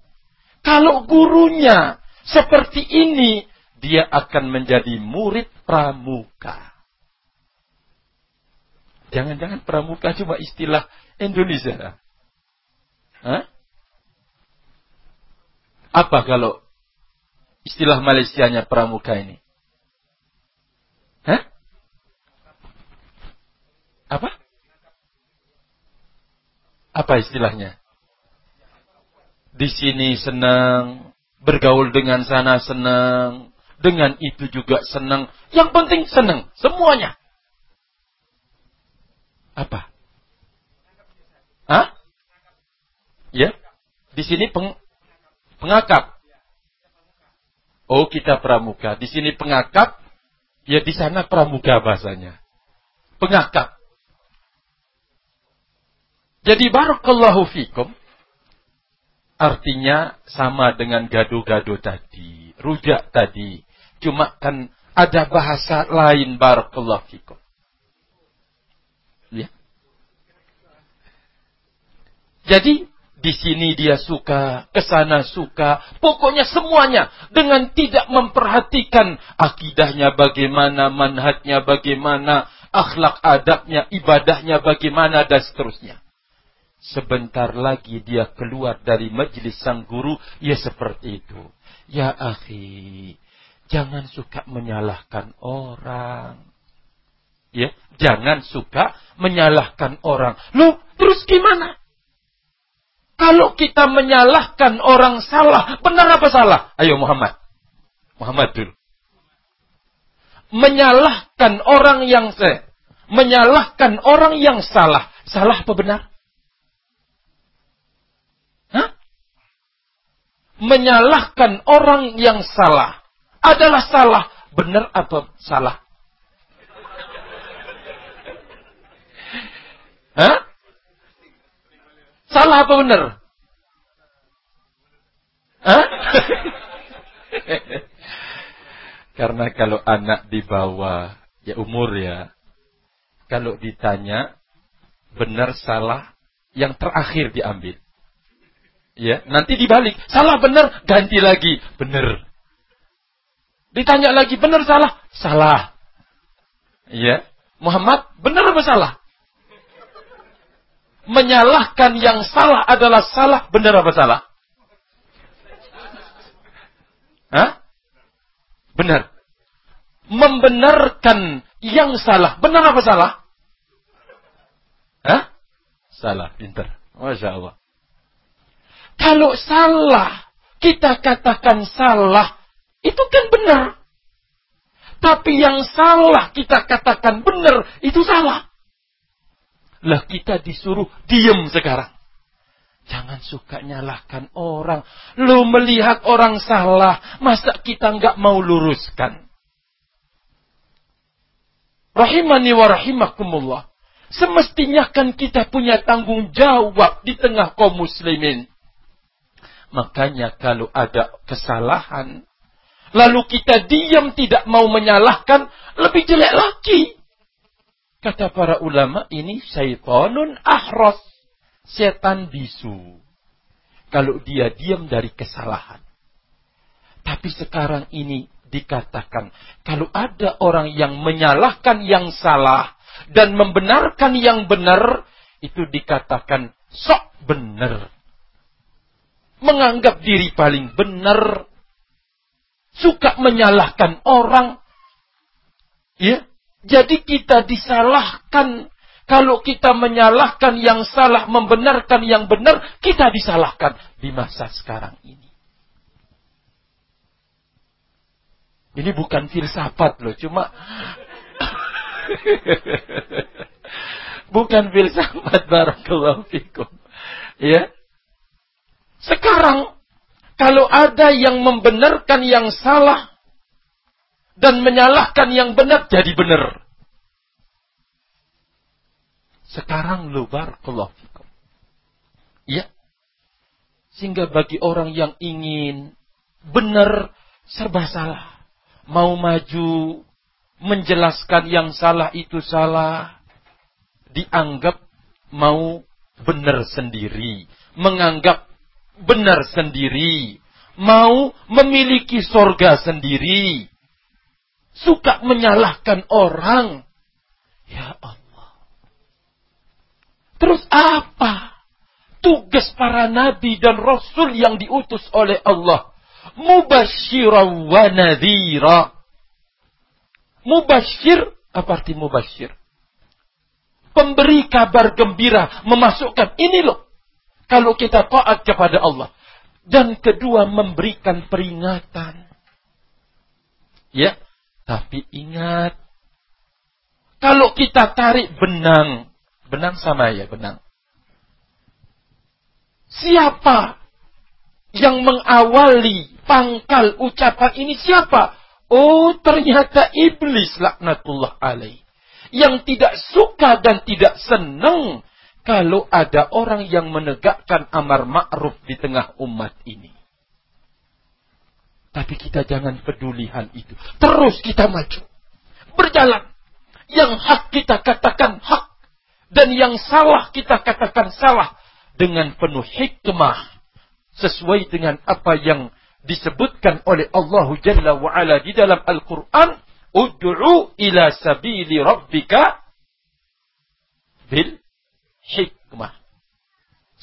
Kalau gurunya seperti ini, dia akan menjadi murid pramuka. Jangan-jangan pramuka cuma istilah Indonesia. Hah? Apa kalau istilah Malaysianya pramuka ini? Hah? Apa? Apa istilahnya? Di sini senang, bergaul dengan sana senang, dengan itu juga senang. Yang penting senang. Semuanya. Apa? Hah? Ya? Di sini peng, pengakap. Oh, kita pramuka. Di sini pengakap. Ya di sana pramuka bahasanya. Pengakap. Jadi barakallahu fikum. Artinya sama dengan gado-gado tadi. Rujak tadi. Cuma kan ada bahasa lain barakallahu fikum. Ya. Jadi di sini dia suka, ke sana suka, pokoknya semuanya dengan tidak memperhatikan akidahnya bagaimana, manhatnya bagaimana, akhlak adabnya, ibadahnya bagaimana dan seterusnya. Sebentar lagi dia keluar dari majelis sang guru, ya seperti itu. Ya akhi, Jangan suka menyalahkan orang. Ya, jangan suka menyalahkan orang. Lu terus gimana? Kalau kita menyalahkan orang salah, benar apa salah? Ayo Muhammad. Muhammad dulu. Menyalahkan orang yang se, menyalahkan orang yang salah, salah apa benar? Hah? Menyalahkan orang yang salah, adalah salah. Benar atau salah? Hah? Salah apa benar? Hah? Karena kalau anak dibawa ya umur ya, kalau ditanya benar salah, yang terakhir diambil. Ya, nanti dibalik, salah benar, ganti lagi, benar. Ditanya lagi, benar salah? Salah. Ya. Muhammad benar apa salah? Menyalahkan yang salah adalah salah, benar apa salah? Hah? Benar. Membenarkan yang salah, benar apa salah? Hah? Salah, pintar. Masya Allah. Kalau salah, kita katakan salah, itu kan benar. Tapi yang salah kita katakan benar, itu salah. Lah kita disuruh diem sekarang. Jangan suka nyalahkan orang. Lu melihat orang salah, masa kita nggak mau luruskan? Rahimani wa rahimakumullah. Semestinya kan kita punya tanggung jawab di tengah kaum muslimin. Makanya kalau ada kesalahan, lalu kita diam tidak mau menyalahkan, lebih jelek lagi. Kata para ulama ini syaitanun ahros. Setan bisu. Kalau dia diam dari kesalahan. Tapi sekarang ini dikatakan, kalau ada orang yang menyalahkan yang salah dan membenarkan yang benar, itu dikatakan sok benar menganggap diri paling benar, suka menyalahkan orang. Ya, jadi kita disalahkan kalau kita menyalahkan yang salah, membenarkan yang benar, kita disalahkan di masa sekarang ini. Ini bukan filsafat loh, cuma bukan filsafat barakallahu fikum. Ya. Sekarang, kalau ada yang membenarkan yang salah dan menyalahkan yang benar, jadi benar. Sekarang lubar barakallahu Ya. Sehingga bagi orang yang ingin benar serba salah. Mau maju menjelaskan yang salah itu salah. Dianggap mau benar sendiri. Menganggap benar sendiri, mau memiliki sorga sendiri, suka menyalahkan orang. Ya Allah. Terus apa? Tugas para nabi dan rasul yang diutus oleh Allah. Mubashira wa nadhira. Mubashir, apa arti mubashir? Pemberi kabar gembira, memasukkan, ini loh, kalau kita taat kepada Allah. Dan kedua memberikan peringatan. Ya, tapi ingat. Kalau kita tarik benang. Benang sama ya, benang. Siapa yang mengawali pangkal ucapan ini siapa? Oh ternyata iblis laknatullah alaih. Yang tidak suka dan tidak senang kalau ada orang yang menegakkan amar ma'ruf di tengah umat ini. Tapi kita jangan peduli hal itu. Terus kita maju. Berjalan. Yang hak kita katakan hak. Dan yang salah kita katakan salah. Dengan penuh hikmah. Sesuai dengan apa yang disebutkan oleh Allah Jalla wa'ala di dalam Al-Quran. Ud'u ila sabili rabbika bil hikmah.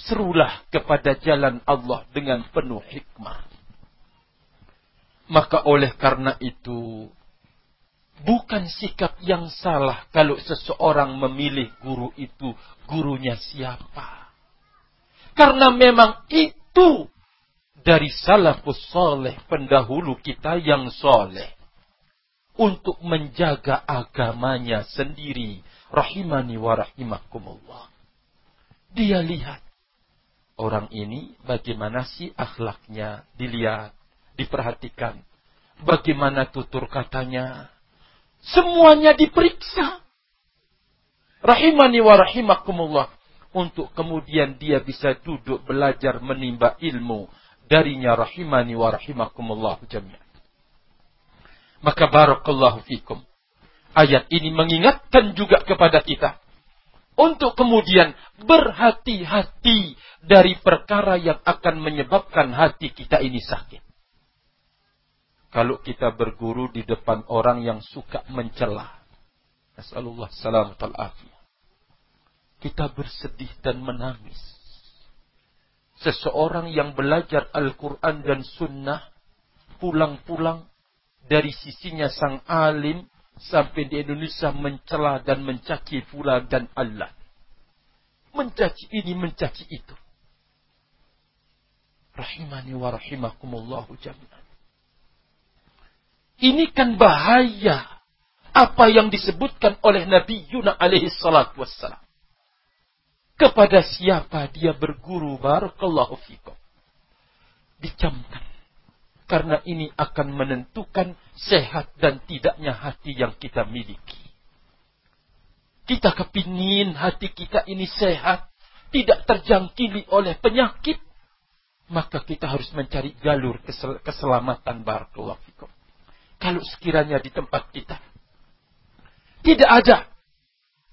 Serulah kepada jalan Allah dengan penuh hikmah. Maka oleh karena itu, bukan sikap yang salah kalau seseorang memilih guru itu, gurunya siapa. Karena memang itu dari salafus soleh, pendahulu kita yang soleh. Untuk menjaga agamanya sendiri. Rahimani wa rahimakumullah. Dia lihat. Orang ini bagaimana sih akhlaknya. Dilihat. Diperhatikan. Bagaimana tutur katanya. Semuanya diperiksa. Rahimani wa rahimakumullah. Untuk kemudian dia bisa duduk belajar menimba ilmu. Darinya rahimani wa rahimakumullah. Maka barakallahu fikum. Ayat ini mengingatkan juga kepada kita untuk kemudian berhati-hati dari perkara yang akan menyebabkan hati kita ini sakit. Kalau kita berguru di depan orang yang suka mencela, Nasallallahu salamat al-afiyah. Kita bersedih dan menangis. Seseorang yang belajar Al-Quran dan Sunnah pulang-pulang dari sisinya sang alim sampai di Indonesia mencela dan mencaci fulan dan Allah. Mencaci ini, mencaci itu. Rahimani wa rahimakumullahu jami'an. Ini kan bahaya. Apa yang disebutkan oleh Nabi Yuna alaihi salatu wassalam. Kepada siapa dia berguru barakallahu fikum. Dicamkan. Karena ini akan menentukan sehat dan tidaknya hati yang kita miliki. Kita kepingin hati kita ini sehat. Tidak terjangkili oleh penyakit maka kita harus mencari jalur kesel keselamatan barakallahu fikum. Kalau sekiranya di tempat kita tidak ada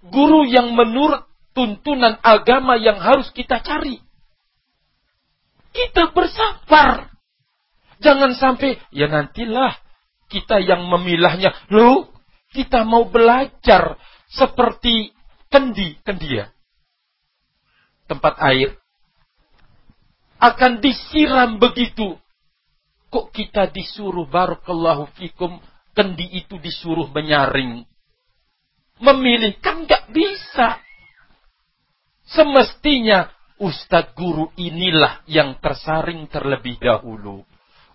guru yang menurut tuntunan agama yang harus kita cari. Kita bersabar. Jangan sampai ya nantilah kita yang memilahnya. Loh, kita mau belajar seperti kendi, kendi ya. Tempat air akan disiram begitu. Kok kita disuruh barakallahu fikum kendi itu disuruh menyaring. Memilih kan nggak bisa. Semestinya ustadz guru inilah yang tersaring terlebih dahulu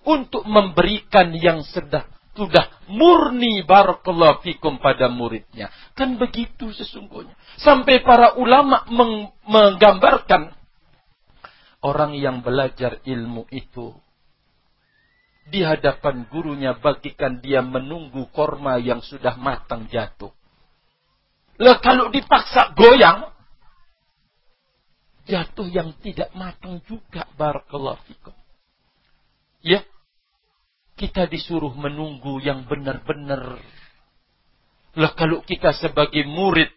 untuk memberikan yang sedang sudah murni barakallahu fikum pada muridnya. Kan begitu sesungguhnya. Sampai para ulama menggambarkan orang yang belajar ilmu itu di hadapan gurunya bagikan dia menunggu korma yang sudah matang jatuh. Lah kalau dipaksa goyang, jatuh yang tidak matang juga barakallahu fikum. Ya, kita disuruh menunggu yang benar-benar. Lah kalau kita sebagai murid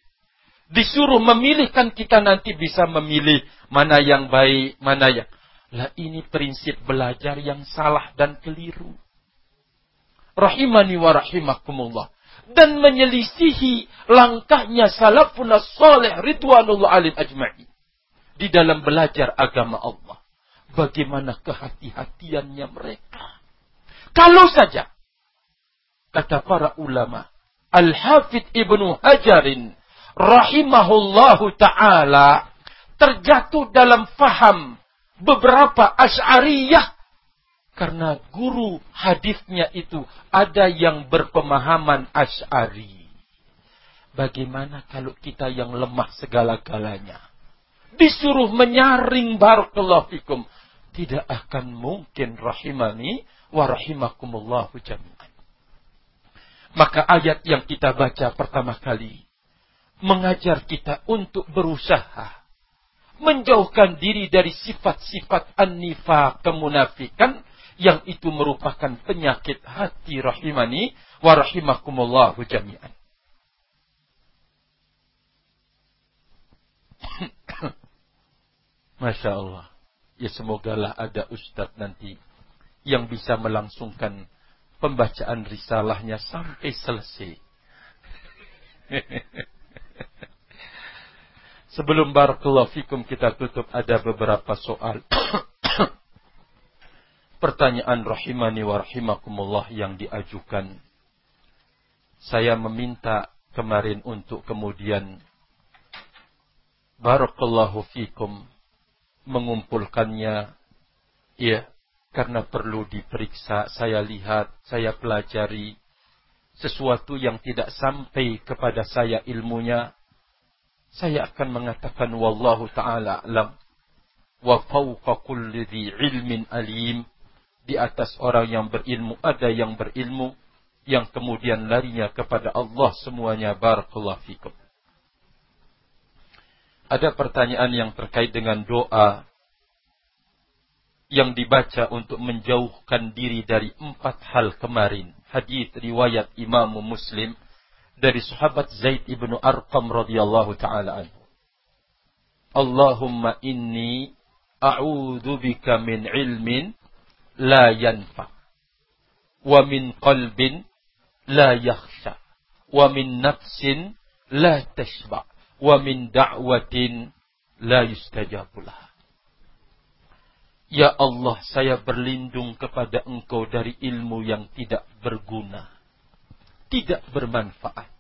disuruh memilih kan kita nanti bisa memilih mana yang baik, mana yang lah ini prinsip belajar yang salah dan keliru. Rahimani wa rahimakumullah. Dan menyelisihi langkahnya salafun salih ridwanullah alim ajma'i. Di dalam belajar agama Allah. Bagaimana kehati-hatiannya mereka. Kalau saja, kata para ulama, Al-Hafidh Ibnu Hajarin rahimahullahu taala terjatuh dalam faham beberapa asy'ariyah karena guru hadisnya itu ada yang berpemahaman asy'ari. Bagaimana kalau kita yang lemah segala-galanya disuruh menyaring barakallahu fikum tidak akan mungkin rahimani wa rahimakumullahu jami'an. Maka ayat yang kita baca pertama kali mengajar kita untuk berusaha menjauhkan diri dari sifat-sifat an-nifaq kemunafikan yang itu merupakan penyakit hati rahimani wa rahimakumullahu jami'an. Masya Allah. Ya semogalah ada ustadz nanti yang bisa melangsungkan pembacaan risalahnya sampai selesai. Sebelum barakallahu fikum kita tutup ada beberapa soal. Pertanyaan rahimani wa rahimakumullah yang diajukan. Saya meminta kemarin untuk kemudian barakallahu fikum mengumpulkannya ya karena perlu diperiksa saya lihat saya pelajari sesuatu yang tidak sampai kepada saya ilmunya saya akan mengatakan wallahu taala alam. Wa fawqa kulli dhi ilmin alim. Di atas orang yang berilmu ada yang berilmu yang kemudian larinya kepada Allah semuanya. Barakallahu fikum. Ada pertanyaan yang terkait dengan doa yang dibaca untuk menjauhkan diri dari empat hal kemarin. Hadis riwayat Imam Muslim dari sahabat Zaid ibnu Arqam radhiyallahu taala anhu. Allahumma inni a'udzu bika min ilmin la yanfa wa min qalbin la yakhsha wa min nafsin la tashba wa min da'watin la yustajabulah. Ya Allah, saya berlindung kepada Engkau dari ilmu yang tidak berguna, tidak bermanfaat.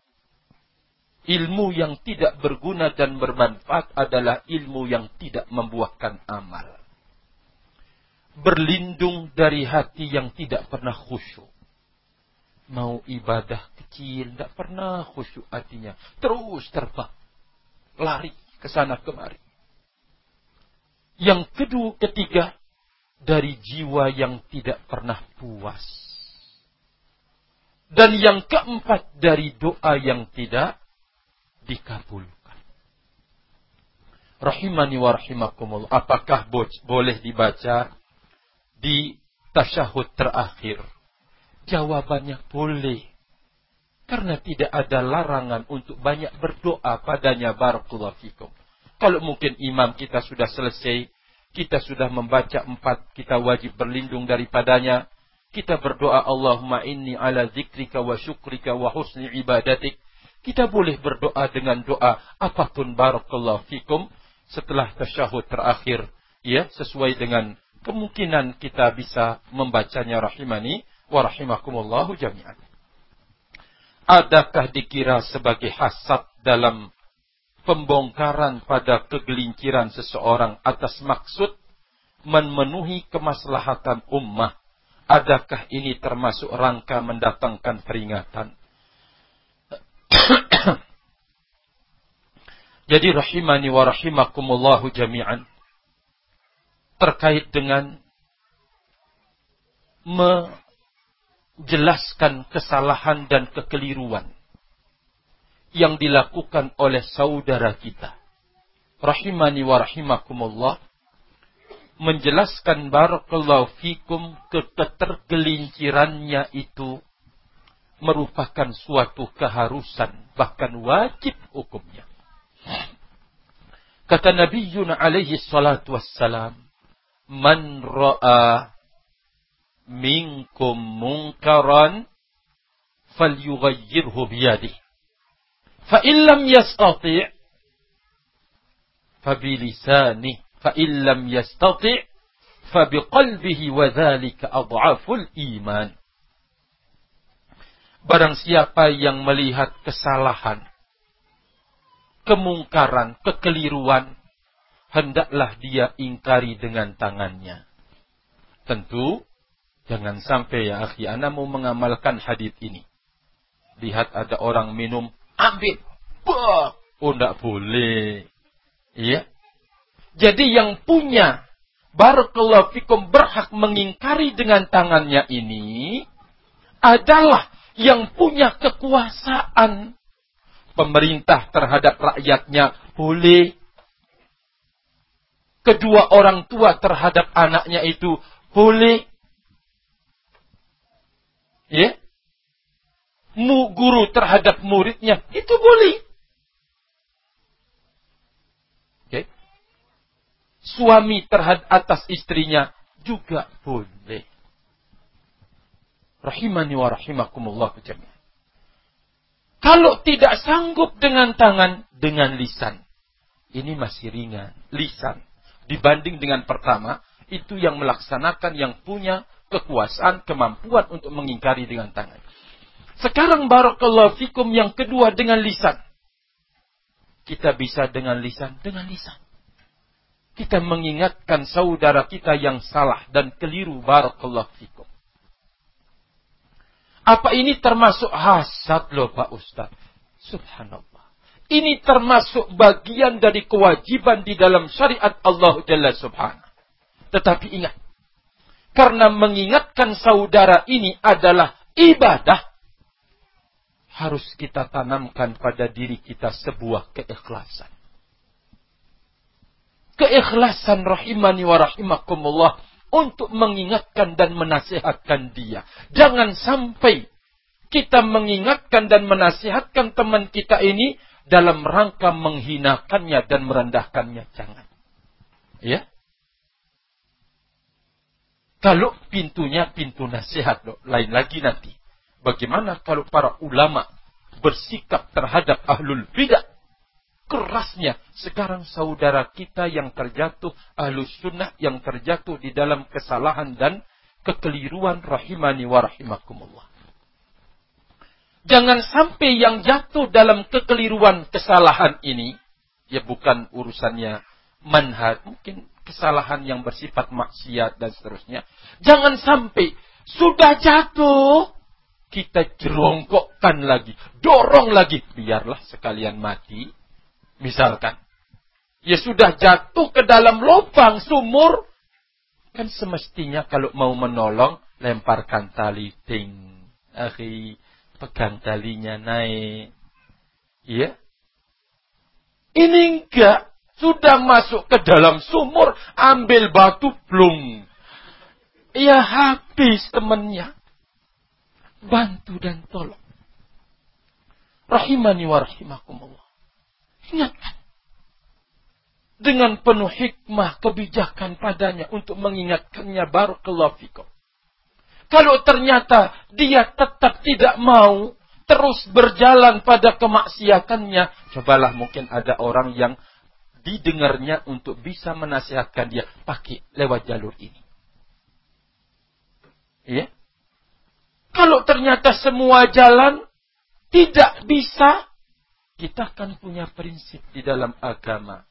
Ilmu yang tidak berguna dan bermanfaat adalah ilmu yang tidak membuahkan amal. Berlindung dari hati yang tidak pernah khusyuk. Mau ibadah kecil, tidak pernah khusyuk hatinya. Terus terbang. Lari ke sana kemari. Yang kedua, ketiga, dari jiwa yang tidak pernah puas. Dan yang keempat dari doa yang tidak dikabulkan. Rahimani wa rahimakumullah. Apakah boleh dibaca di tasyahud terakhir? Jawabannya boleh. Karena tidak ada larangan untuk banyak berdoa padanya barakallahu fikum. Kalau mungkin imam kita sudah selesai, kita sudah membaca empat, kita wajib berlindung daripadanya. Kita berdoa Allahumma inni ala zikrika wa syukrika wa husni ibadatik. Kita boleh berdoa dengan doa apa pun barakallahu fikum setelah tasyahud terakhir ya sesuai dengan kemungkinan kita bisa membacanya rahimani wa rahimakumullahu jami'an. Adakah dikira sebagai hasad dalam pembongkaran pada kegelinciran seseorang atas maksud memenuhi kemaslahatan ummah? Adakah ini termasuk rangka mendatangkan peringatan? Jadi rahimani wa rahimakumullahu jami'an. Terkait dengan menjelaskan kesalahan dan kekeliruan yang dilakukan oleh saudara kita. Rahimani wa rahimakumullah menjelaskan barakallahu fikum ketergelincirannya itu merupakan suatu keharusan, bahkan wajib hukumnya. Kata Nabi Yuna alaihi salatu wassalam, Man ra'a minkum munkaran falyughayyirhu biyadih. Fa illam yastati' fa bilisani fa illam yastati' fa biqalbihi wa dhalika adhaful iman. Barang siapa yang melihat kesalahan, kemungkaran, kekeliruan, hendaklah dia ingkari dengan tangannya. Tentu, jangan sampai ya akhi, anda mau mengamalkan hadis ini. Lihat ada orang minum, ambil. Bah, oh tidak boleh. Iya. Jadi yang punya Barakallahu fikum berhak mengingkari dengan tangannya ini adalah yang punya kekuasaan pemerintah terhadap rakyatnya boleh. Kedua orang tua terhadap anaknya itu boleh. Ya. Mu guru terhadap muridnya itu boleh. Okay. Suami terhadap atas istrinya juga boleh. Rahimani wa rahimakumullah. Kalau tidak sanggup dengan tangan, dengan lisan. Ini masih ringan, lisan. Dibanding dengan pertama, itu yang melaksanakan, yang punya kekuasaan, kemampuan untuk mengingkari dengan tangan. Sekarang barakallahu fikum yang kedua dengan lisan. Kita bisa dengan lisan, dengan lisan. Kita mengingatkan saudara kita yang salah dan keliru barakallahu fikum. Apa ini termasuk hasad loh Pak Ustaz? Subhanallah. Ini termasuk bagian dari kewajiban di dalam syariat Allah Jalla Subhanahu. Tetapi ingat. Karena mengingatkan saudara ini adalah ibadah. Harus kita tanamkan pada diri kita sebuah keikhlasan. Keikhlasan rahimani wa rahimakumullah untuk mengingatkan dan menasihatkan dia. Jangan sampai kita mengingatkan dan menasihatkan teman kita ini dalam rangka menghinakannya dan merendahkannya. Jangan. Ya. Kalau pintunya pintu nasihat loh. Lain lagi nanti. Bagaimana kalau para ulama bersikap terhadap ahlul bidah. Kerasnya sekarang saudara kita yang terjatuh ahlus sunnah yang terjatuh di dalam kesalahan dan kekeliruan rahimani wa rahimakumullah. Jangan sampai yang jatuh dalam kekeliruan kesalahan ini, ya bukan urusannya manhaj, mungkin kesalahan yang bersifat maksiat dan seterusnya. Jangan sampai sudah jatuh, kita jerongkokkan lagi, dorong lagi, biarlah sekalian mati. Misalkan, ya sudah jatuh ke dalam lubang sumur, kan semestinya kalau mau menolong, lemparkan tali ting. Akhi, pegang talinya naik. Iya? Ini enggak. Sudah masuk ke dalam sumur, ambil batu, blung. Ya habis temannya. Bantu dan tolong. Rahimani wa rahimakumullah. Ingatkan. Dengan penuh hikmah kebijakan padanya untuk mengingatkannya barakallahu fikum. Kalau ternyata dia tetap tidak mau terus berjalan pada kemaksiatannya, cobalah mungkin ada orang yang didengarnya untuk bisa menasihatkan dia pakai lewat jalur ini. Ya. Kalau ternyata semua jalan tidak bisa, kita kan punya prinsip di dalam agama.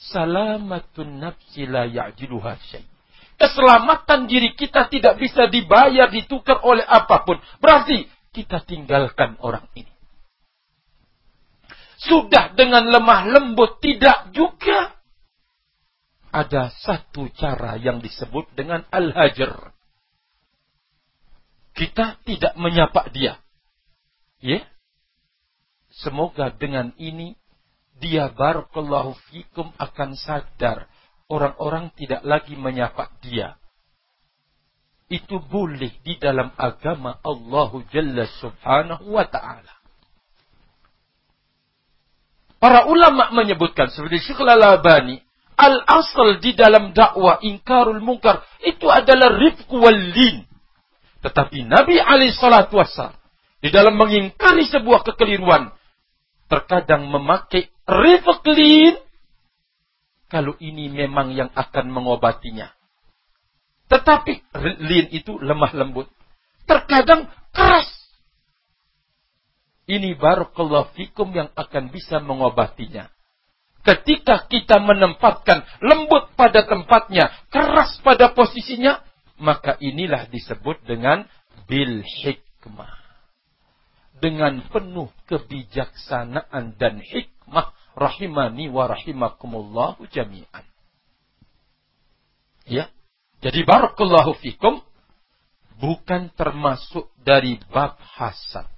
Salamatun nafsi la ya'jiluha syait keselamatan diri kita tidak bisa dibayar, ditukar oleh apa pun. Berarti kita tinggalkan orang ini. Sudah dengan lemah lembut tidak juga. Ada satu cara yang disebut dengan al-hajar. Kita tidak menyapa dia. Ya? Semoga dengan ini dia barakallahu fikum akan sadar orang-orang tidak lagi menyapa dia. Itu boleh di dalam agama Allah Jalla Subhanahu wa Ta'ala. Para ulama menyebutkan seperti Syekh Al-Albani, al-asal di dalam dakwah ingkarul mungkar itu adalah rifq wal lin. Tetapi Nabi alaihi salatu wassalam di dalam mengingkari sebuah kekeliruan terkadang memakai rifq lin kalau ini memang yang akan mengobatinya. Tetapi lin itu lemah lembut. Terkadang keras. Ini barakallahu fikum yang akan bisa mengobatinya. Ketika kita menempatkan lembut pada tempatnya, keras pada posisinya, maka inilah disebut dengan bil hikmah. Dengan penuh kebijaksanaan dan hikmah rahimani wa rahimakumullah jami'an. Ya. Jadi barakallahu fikum bukan termasuk dari bab hasad.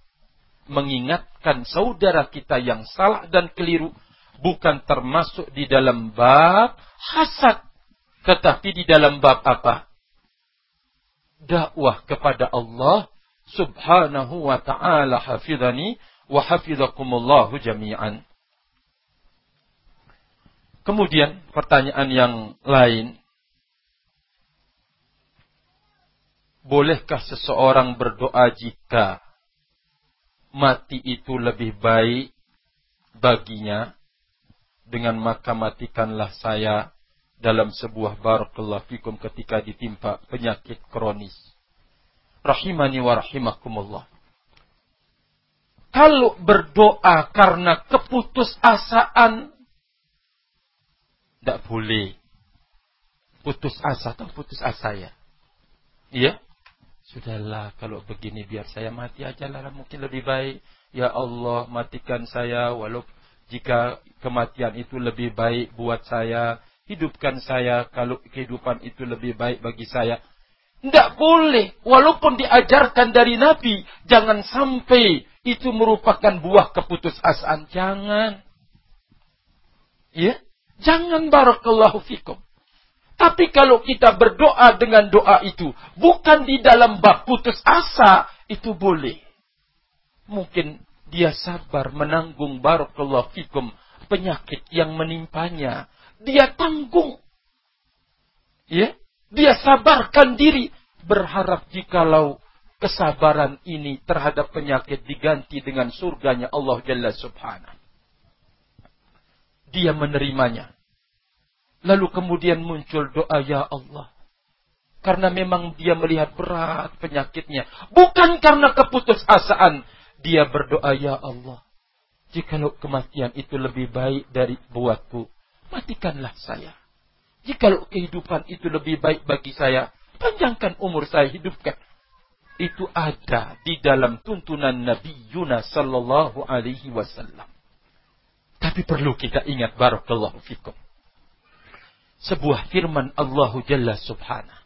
Mengingatkan saudara kita yang salah dan keliru bukan termasuk di dalam bab hasad. Tetapi di dalam bab apa? Dakwah kepada Allah subhanahu wa ta'ala hafidhani wa hafidhakumullahu jami'an. Kemudian pertanyaan yang lain. Bolehkah seseorang berdoa jika mati itu lebih baik baginya dengan maka matikanlah saya dalam sebuah barakallahu fikum ketika ditimpa penyakit kronis. Rahimani wa rahimakumullah. Kalau berdoa karena keputusasaan tidak boleh putus asa atau putus asa ya. Iya? Sudahlah kalau begini biar saya mati aja lah mungkin lebih baik. Ya Allah matikan saya walau jika kematian itu lebih baik buat saya. Hidupkan saya kalau kehidupan itu lebih baik bagi saya. Tidak boleh. Walaupun diajarkan dari Nabi. Jangan sampai itu merupakan buah keputusasaan. Jangan. Ya. Jangan barakallahu fikum. Tapi kalau kita berdoa dengan doa itu, bukan di dalam bab putus asa, itu boleh. Mungkin dia sabar menanggung barakallahu fikum penyakit yang menimpanya. Dia tanggung. Ya, dia sabarkan diri berharap jikalau kesabaran ini terhadap penyakit diganti dengan surganya Allah Jalla Subhanahu. Dia menerimanya. Lalu kemudian muncul doa, Ya Allah. Karena memang dia melihat berat penyakitnya. Bukan karena keputusasaan. Dia berdoa, Ya Allah. Jikalau kematian itu lebih baik dari buatku. Matikanlah saya. Jikalau kehidupan itu lebih baik bagi saya. Panjangkan umur saya hidupkan. Itu ada di dalam tuntunan Nabi Yunus sallallahu alaihi wasallam. Tapi perlu kita ingat barakallahu fikum sebuah firman Allah Jalla Subhanahu.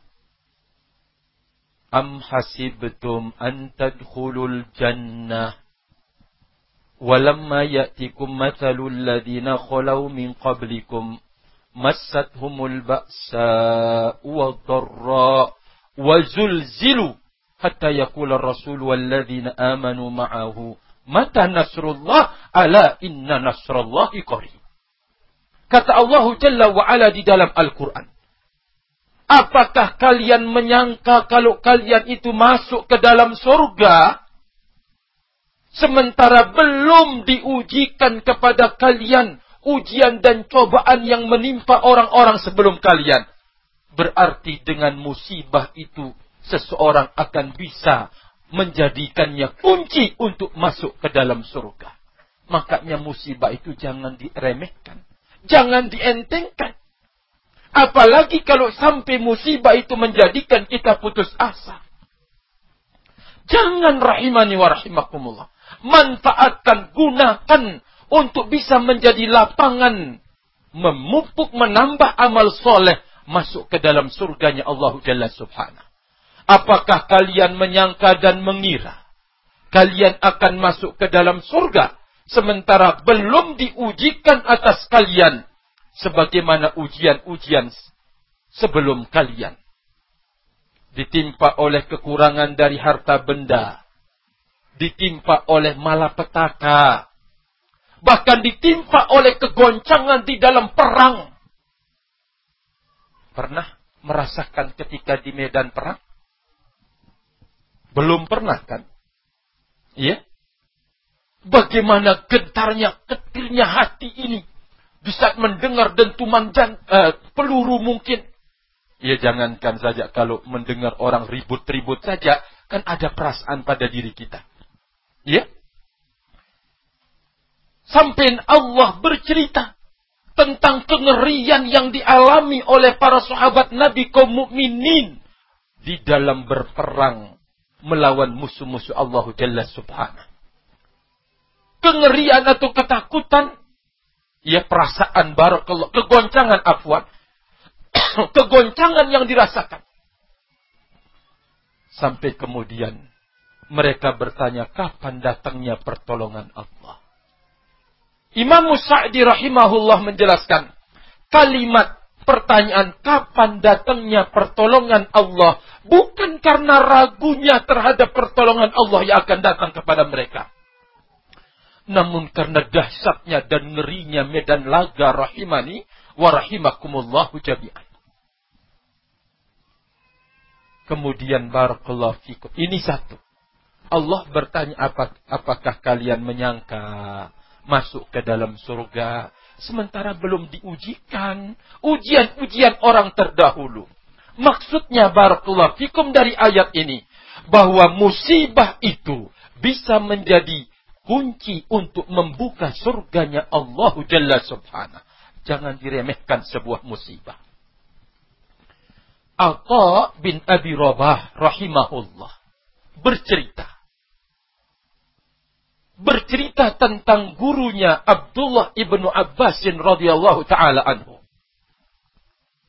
Am hasibtum an tadkhulul jannah ولما يأتكم مثل الذين خلوا من قبلكم massathumul ba'sa wa dharra wa zulzilu hatta yaqula ar-rasul walladzina amanu ma'ahu mata nasrullah ala inna nasrallahi qarib kata Allah jalla wa ala di dalam Al-Qur'an. Apakah kalian menyangka kalau kalian itu masuk ke dalam surga? Sementara belum diujikan kepada kalian ujian dan cobaan yang menimpa orang-orang sebelum kalian? Berarti dengan musibah itu seseorang akan bisa menjadikannya kunci untuk masuk ke dalam surga. Makanya musibah itu jangan diremehkan. Jangan dientengkan. Apalagi kalau sampai musibah itu menjadikan kita putus asa. Jangan rahimani wa rahimakumullah. Manfaatkan, gunakan untuk bisa menjadi lapangan. Memupuk, menambah amal soleh. Masuk ke dalam surganya Allah Jalla Subhanahu. Apakah kalian menyangka dan mengira kalian akan masuk ke dalam surga sementara belum diujikan atas kalian sebagaimana ujian-ujian sebelum kalian. Ditimpa oleh kekurangan dari harta benda, ditimpa oleh malapetaka, bahkan ditimpa oleh kegoncangan di dalam perang. Pernah merasakan ketika di medan perang? Belum pernah kan? Iya? Bagaimana gentarnya, ketirnya hati ini. Di saat mendengar dentuman jan, uh, peluru mungkin. Ya jangankan saja kalau mendengar orang ribut-ribut saja. Kan ada perasaan pada diri kita. Ya. Sampai Allah bercerita tentang kengerian yang dialami oleh para sahabat Nabi kaum mukminin di dalam berperang melawan musuh-musuh Allah Jalla Subhanahu kengerian atau ketakutan, ya perasaan barakallah, kegoncangan afwan, kegoncangan yang dirasakan. Sampai kemudian mereka bertanya kapan datangnya pertolongan Allah. Imam Sa'di rahimahullah menjelaskan kalimat pertanyaan kapan datangnya pertolongan Allah bukan karena ragunya terhadap pertolongan Allah yang akan datang kepada mereka namun karena dahsyatnya dan ngerinya medan laga rahimani wa rahimakumullahu jami'an. Kemudian barakallahu fikum. Ini satu. Allah bertanya apa, apakah kalian menyangka masuk ke dalam surga sementara belum diujikan ujian-ujian orang terdahulu. Maksudnya barakallahu fikum dari ayat ini bahwa musibah itu bisa menjadi kunci untuk membuka surganya Allah Jalla Subhanahu. Jangan diremehkan sebuah musibah. Atta bin Abi Rabah rahimahullah bercerita. Bercerita tentang gurunya Abdullah ibnu Abbasin radhiyallahu taala anhu.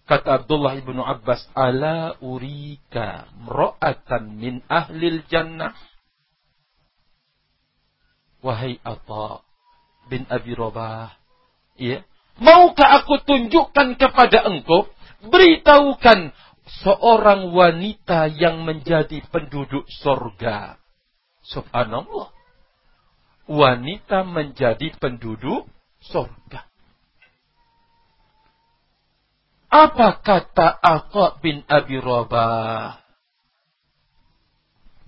Kata Abdullah ibnu Abbas, "Ala urika mra'atan min ahlil jannah?" Wahai Atta bin Abi Rabah. Ya. Maukah aku tunjukkan kepada engkau, beritahukan seorang wanita yang menjadi penduduk sorga. Subhanallah. Wanita menjadi penduduk sorga. Apa kata Atta bin Abi Rabah?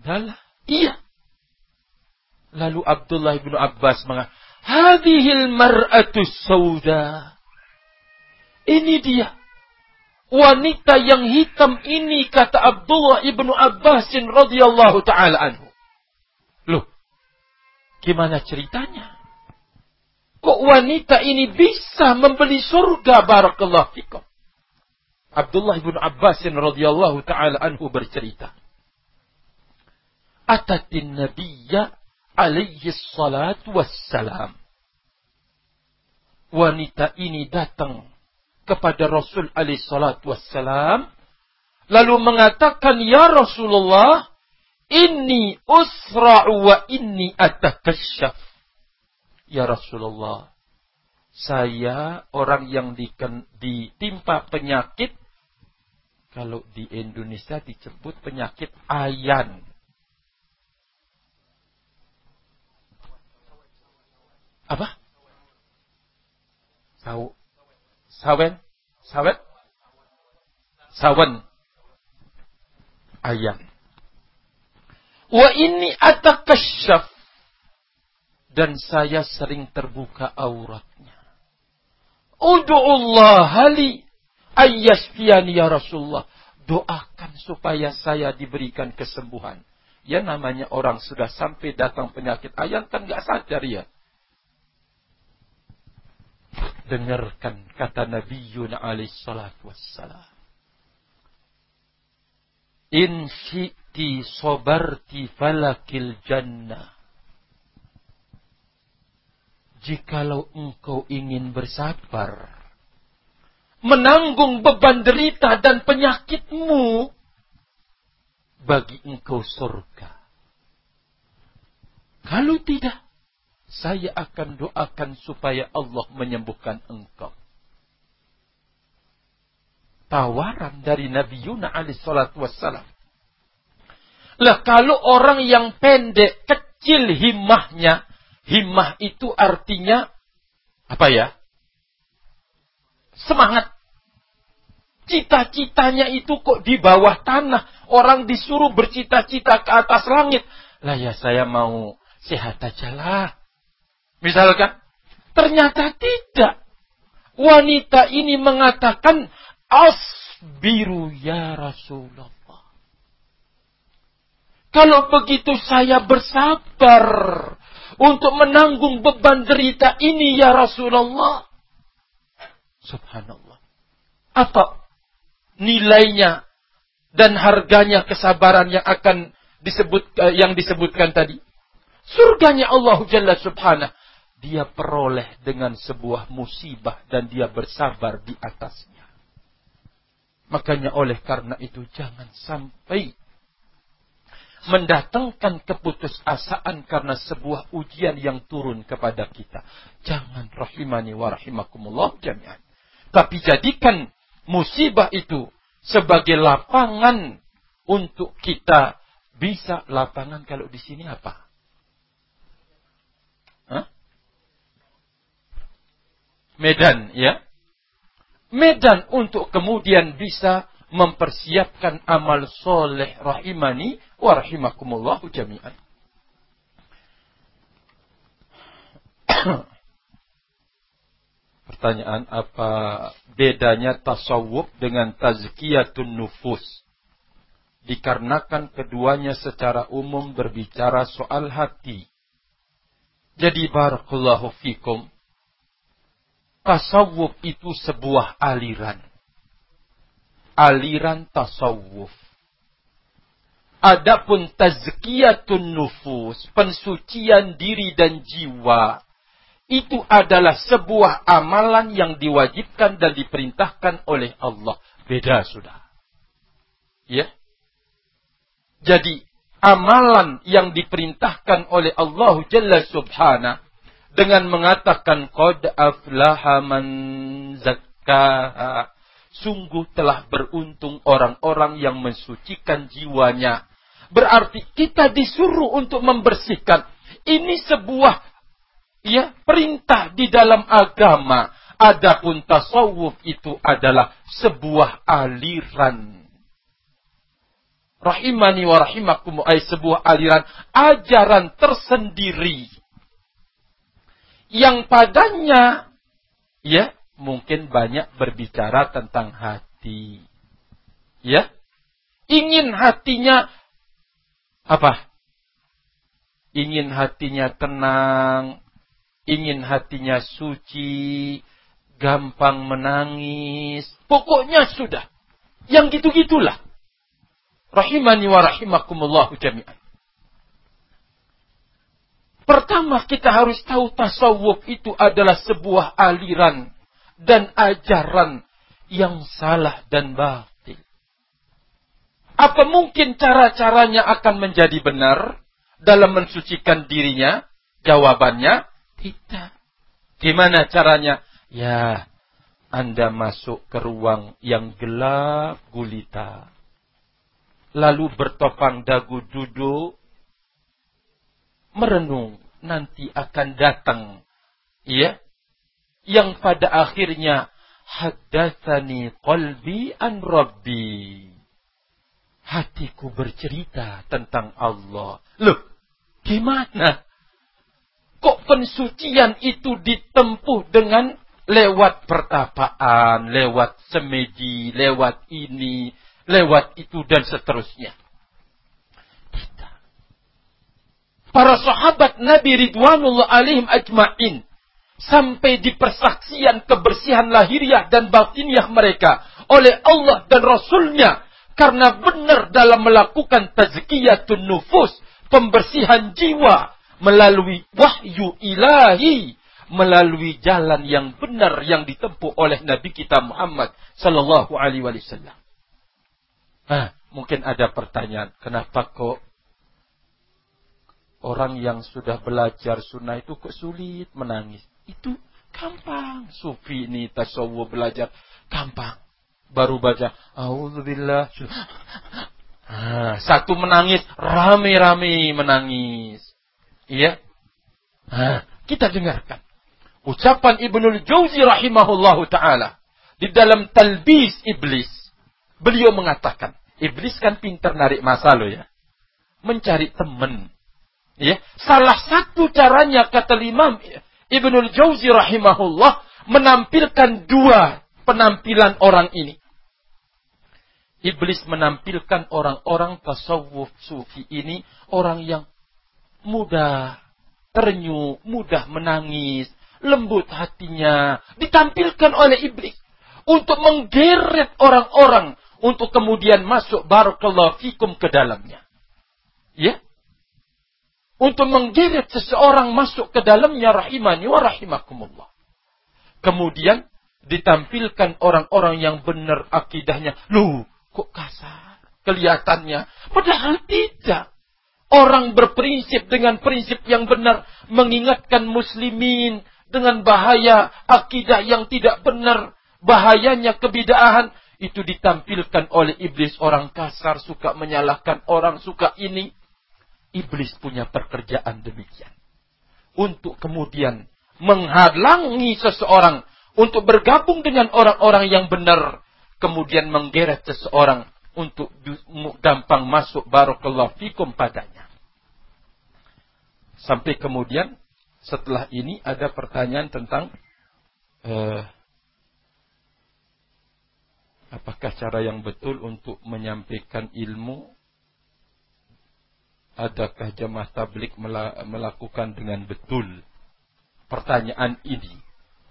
Dalah, iya. Lalu Abdullah bin Abbas mengatakan, Hadihil mar'atu sauda. Ini dia. Wanita yang hitam ini kata Abdullah ibnu Abbasin radhiyallahu taala anhu. Loh, gimana ceritanya? Kok wanita ini bisa membeli surga barakallahu fikum? Abdullah ibnu Abbasin radhiyallahu taala anhu bercerita. Atatin nabiyya alaihi salatu wassalam. Wanita ini datang kepada Rasul alaihi salatu wassalam. Lalu mengatakan, Ya Rasulullah, ini usra'u wa inni atakasyaf. Ya Rasulullah, saya orang yang ditimpa penyakit, kalau di Indonesia disebut penyakit ayan. apa? Saw, sawen, sawet, sawen, ayam. Wa ini atakasyaf. Dan saya sering terbuka auratnya. Udu'ullah hali ayyashfiyani ya Rasulullah. Doakan supaya saya diberikan kesembuhan. Ya namanya orang sudah sampai datang penyakit ayam kan gak sadar ya. Dengarkan kata Nabi Yuna alaih salatu wassalam. In syi'ti sobarti falakil jannah. Jikalau engkau ingin bersabar, menanggung beban derita dan penyakitmu, bagi engkau surga. Kalau tidak, saya akan doakan supaya Allah menyembuhkan engkau. Tawaran dari Nabi Yuna salatu wassalam. Lah kalau orang yang pendek, kecil himmahnya, himmah itu artinya apa ya? Semangat. Cita-citanya itu kok di bawah tanah. Orang disuruh bercita-cita ke atas langit. Lah ya saya mau sehat aja lah. Misalkan, ternyata tidak. Wanita ini mengatakan, asbiru ya Rasulullah. Kalau begitu saya bersabar untuk menanggung beban derita ini ya Rasulullah. Subhanallah. Apa nilainya dan harganya kesabaran yang akan disebut eh, yang disebutkan tadi? Surganya Allah Jalla Subhanahu dia peroleh dengan sebuah musibah dan dia bersabar di atasnya. Makanya oleh karena itu jangan sampai mendatangkan keputusasaan karena sebuah ujian yang turun kepada kita. Jangan rahimani wa rahimakumullah jami'an. Tapi jadikan musibah itu sebagai lapangan untuk kita bisa lapangan kalau di sini apa? medan ya. Medan untuk kemudian bisa mempersiapkan amal soleh rahimani wa rahimakumullahu jami'an. Pertanyaan apa bedanya tasawuf dengan tazkiyatun nufus? Dikarenakan keduanya secara umum berbicara soal hati. Jadi barakallahu fikum tasawuf itu sebuah aliran. Aliran tasawuf. Adapun tazkiyatun nufus, pensucian diri dan jiwa, itu adalah sebuah amalan yang diwajibkan dan diperintahkan oleh Allah. Beda sudah. Ya. Jadi, amalan yang diperintahkan oleh Allah Jalla Subhanahu dengan mengatakan qad aflaha man zakkaha. Sungguh telah beruntung orang-orang yang mensucikan jiwanya. Berarti kita disuruh untuk membersihkan. Ini sebuah ya perintah di dalam agama. Adapun tasawuf itu adalah sebuah aliran. rahimani wa rahimakum ay sebuah aliran ajaran tersendiri yang padanya ya mungkin banyak berbicara tentang hati. Ya. Ingin hatinya apa? Ingin hatinya tenang, ingin hatinya suci, gampang menangis. Pokoknya sudah. Yang gitu-gitulah. Rahimani wa rahimakumullahu jami'an. Pertama kita harus tahu tasawuf itu adalah sebuah aliran dan ajaran yang salah dan batil. Apa mungkin cara-caranya akan menjadi benar dalam mensucikan dirinya? Jawabannya tidak. Gimana caranya? Ya, Anda masuk ke ruang yang gelap gulita. Lalu bertopang dagu duduk. Merenung. Nanti akan datang. Ya. Yang pada akhirnya. Haddathani qalbi an rabbi. Hatiku bercerita tentang Allah. Loh, gimana? Kok pensucian itu ditempuh dengan lewat pertapaan, lewat semedi, lewat ini, lewat itu dan seterusnya. Tidak. Para sahabat Nabi Ridwanullah alaihim ajma'in sampai di persaksian kebersihan lahiriah dan batiniah mereka oleh Allah dan Rasulnya karena benar dalam melakukan tazkiyatun nufus, pembersihan jiwa melalui wahyu ilahi, melalui jalan yang benar yang ditempuh oleh Nabi kita Muhammad sallallahu alaihi wasallam. Nah, mungkin ada pertanyaan, kenapa kok orang yang sudah belajar sunnah itu kok sulit menangis? Itu gampang. Sufi ini tasawuf belajar gampang. Baru baca, Alhamdulillah. Nah, satu menangis, rame-rame menangis. Iya. Nah, kita dengarkan. Ucapan Ibnul Jauzi rahimahullahu taala di dalam Talbis Iblis. Beliau mengatakan, iblis kan pintar narik masa lo ya. Mencari teman. Ya, salah satu caranya kata Imam Ibnul Jauzi rahimahullah menampilkan dua penampilan orang ini. Iblis menampilkan orang-orang tasawuf sufi ini orang yang mudah ternyuk, mudah menangis, lembut hatinya, ditampilkan oleh iblis untuk menggeret orang-orang untuk kemudian masuk barakallahu fikum ke dalamnya. Ya? Untuk menggeret seseorang masuk ke dalamnya rahimani wa rahimakumullah. Kemudian ditampilkan orang-orang yang benar akidahnya. Loh, kok kasar kelihatannya? Padahal tidak. Orang berprinsip dengan prinsip yang benar. Mengingatkan muslimin dengan bahaya akidah yang tidak benar. Bahayanya kebidaahan. Itu ditampilkan oleh iblis. Orang kasar suka menyalahkan orang suka ini. Iblis punya pekerjaan demikian. Untuk kemudian menghalangi seseorang untuk bergabung dengan orang-orang yang benar. Kemudian menggeret seseorang untuk gampang masuk barakallahu fikum padanya. Sampai kemudian setelah ini ada pertanyaan tentang uh, apakah cara yang betul untuk menyampaikan ilmu adakah jamaah tablik melakukan dengan betul pertanyaan ini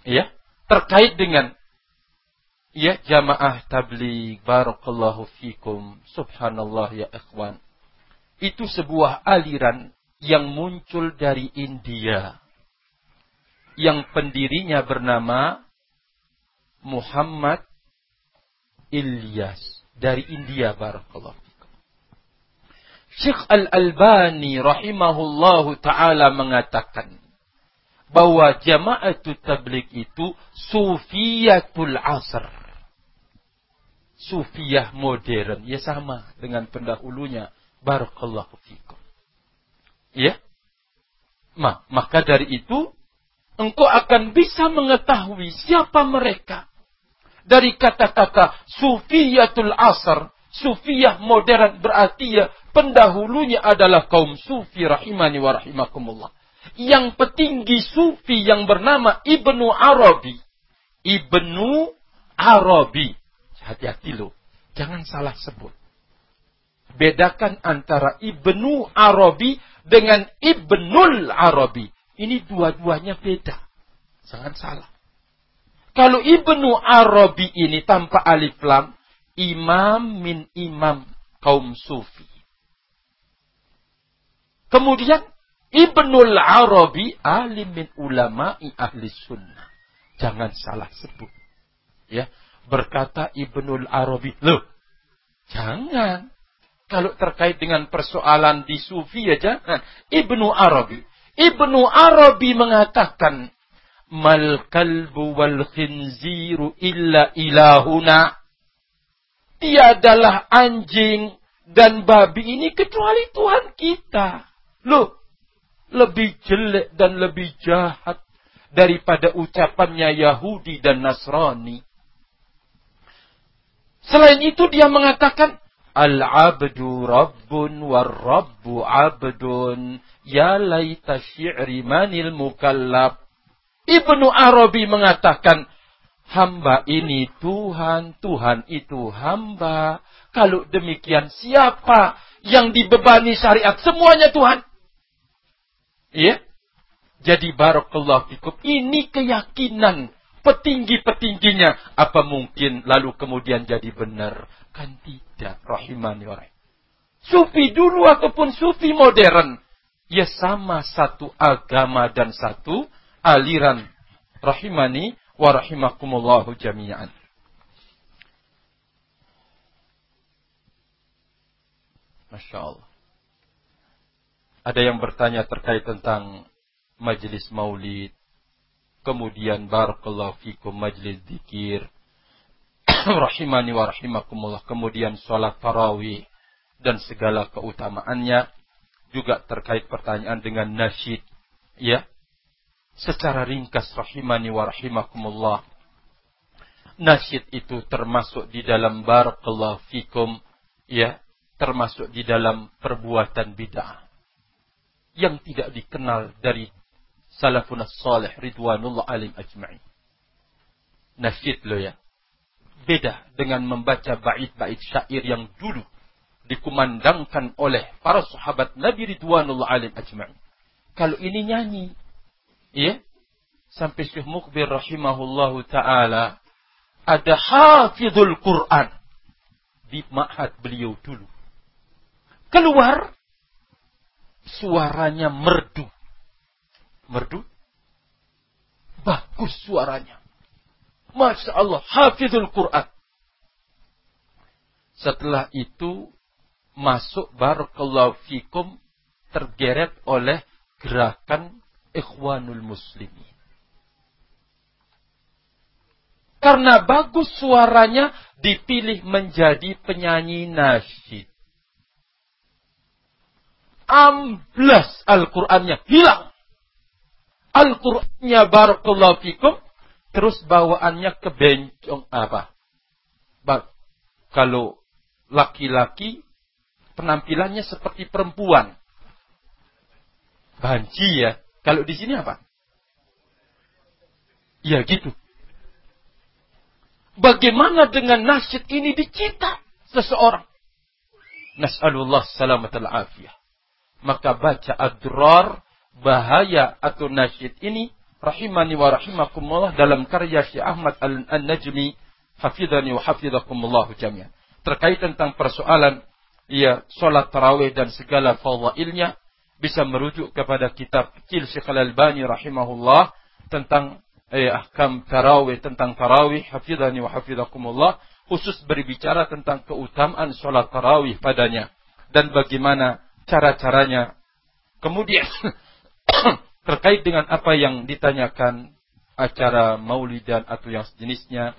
ya terkait dengan ya jamaah tablik barakallahu fikum subhanallah ya ikhwan itu sebuah aliran yang muncul dari India. Yang pendirinya bernama Muhammad Ilyas dari India barakallahu Syekh Al-Albani rahimahullahu taala mengatakan bahwa jamaatul tablik itu sufiyatul asr. Sufiyah modern ya sama dengan pendahulunya barakallahu fikum. Ya. Ma, maka dari itu engkau akan bisa mengetahui siapa mereka dari kata-kata sufiyatul asr Sufiyah modern berarti ya pendahulunya adalah kaum sufi rahimani wa rahimakumullah. Yang petinggi sufi yang bernama Ibnu Arabi. Ibnu Arabi. Hati-hati loh. Jangan salah sebut. Bedakan antara Ibnu Arabi dengan Ibnul Arabi. Ini dua-duanya beda. Jangan salah. Kalau Ibnu Arabi ini tanpa alif lam, imam min imam kaum sufi. Kemudian Ibnul Arabi alim min ulama'i ahli sunnah. Jangan salah sebut. Ya, berkata Ibnul Arabi. Loh, jangan. Kalau terkait dengan persoalan di sufi ya jangan. Ibnu Arabi. Ibnu Arabi mengatakan, Mal kalbu wal khinziru illa ilahuna tiadalah anjing dan babi ini kecuali Tuhan kita. Loh, lebih jelek dan lebih jahat daripada ucapannya Yahudi dan Nasrani. Selain itu dia mengatakan, Al-abdu rabbun war rabbu abdun ya laita syi'ri manil mukallab. Ibnu Arabi mengatakan, hamba ini Tuhan, Tuhan itu hamba. Kalau demikian siapa yang dibebani syariat? Semuanya Tuhan. Iya? Jadi barakallahu fikum. Ini keyakinan petinggi-petingginya. Apa mungkin lalu kemudian jadi benar? Kan tidak. Rahimani wa Sufi dulu ataupun sufi modern. Ya sama satu agama dan satu aliran. Rahimani wa rahimakumullahu jami'an. Masya Allah. Ada yang bertanya terkait tentang majelis maulid. Kemudian barakallahu fikum majelis dikir. Rahimani wa rahimakumullah. Kemudian sholat tarawih. Dan segala keutamaannya. Juga terkait pertanyaan dengan nasyid. Ya secara ringkas rahimani wa rahimakumullah. Nasyid itu termasuk di dalam barakallahu fikum ya, termasuk di dalam perbuatan bid'ah yang tidak dikenal dari salafun salih ridwanullah alim ajma'in. Nasyid lo ya. Beda dengan membaca bait-bait syair yang dulu dikumandangkan oleh para sahabat Nabi ridwanullah alim ajma'in. Kalau ini nyanyi, Ya. Sampai Syekh Mukbir rahimahullahu taala ada hafizul Quran di ma'had beliau dulu. Keluar suaranya merdu. Merdu? Bagus suaranya. Masya Allah, hafizul Quran. Setelah itu masuk barakallahu fikum tergeret oleh gerakan ikhwanul muslimin. Karena bagus suaranya dipilih menjadi penyanyi nasyid. Amblas Al-Qur'annya hilang. Al-Qur'annya barakallahu fikum. Terus bawaannya ke bencong apa? Ba kalau laki-laki penampilannya seperti perempuan. Banci ya. Kalau di sini apa? Ya gitu. Bagaimana dengan nasyid ini dicita seseorang? Nas'alullah salamat al-afiyah. Maka baca adrar bahaya atau nasyid ini rahimani wa rahimakumullah dalam karya Syekh Ahmad Al-Najmi hafidhani wa hafidhakumullah jami'an. Terkait tentang persoalan ya salat tarawih dan segala fadailnya bisa merujuk kepada kitab kecil Syekh Al-Albani rahimahullah tentang eh, ahkam tarawih tentang tarawih hafizani wa hafizakumullah khusus berbicara tentang keutamaan sholat tarawih padanya dan bagaimana cara-caranya kemudian terkait dengan apa yang ditanyakan acara maulidan atau yang sejenisnya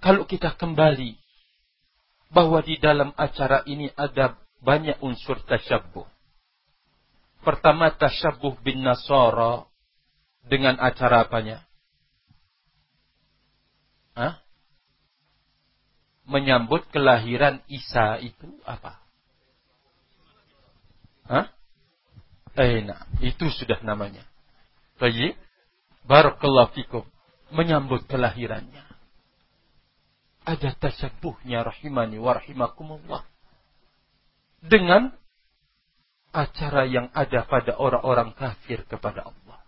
kalau kita kembali bahwa di dalam acara ini ada banyak unsur tasyabuh Pertama tasyabuh bin Nasara dengan acara apanya? Hah? menyambut kelahiran Isa itu apa? Hah? Nah, itu sudah namanya. Baik. Barakallahu fikum. Menyambut kelahirannya. Ada tasyabuhnya rahimani wa rahimakumullah. Dengan acara yang ada pada orang-orang kafir kepada Allah.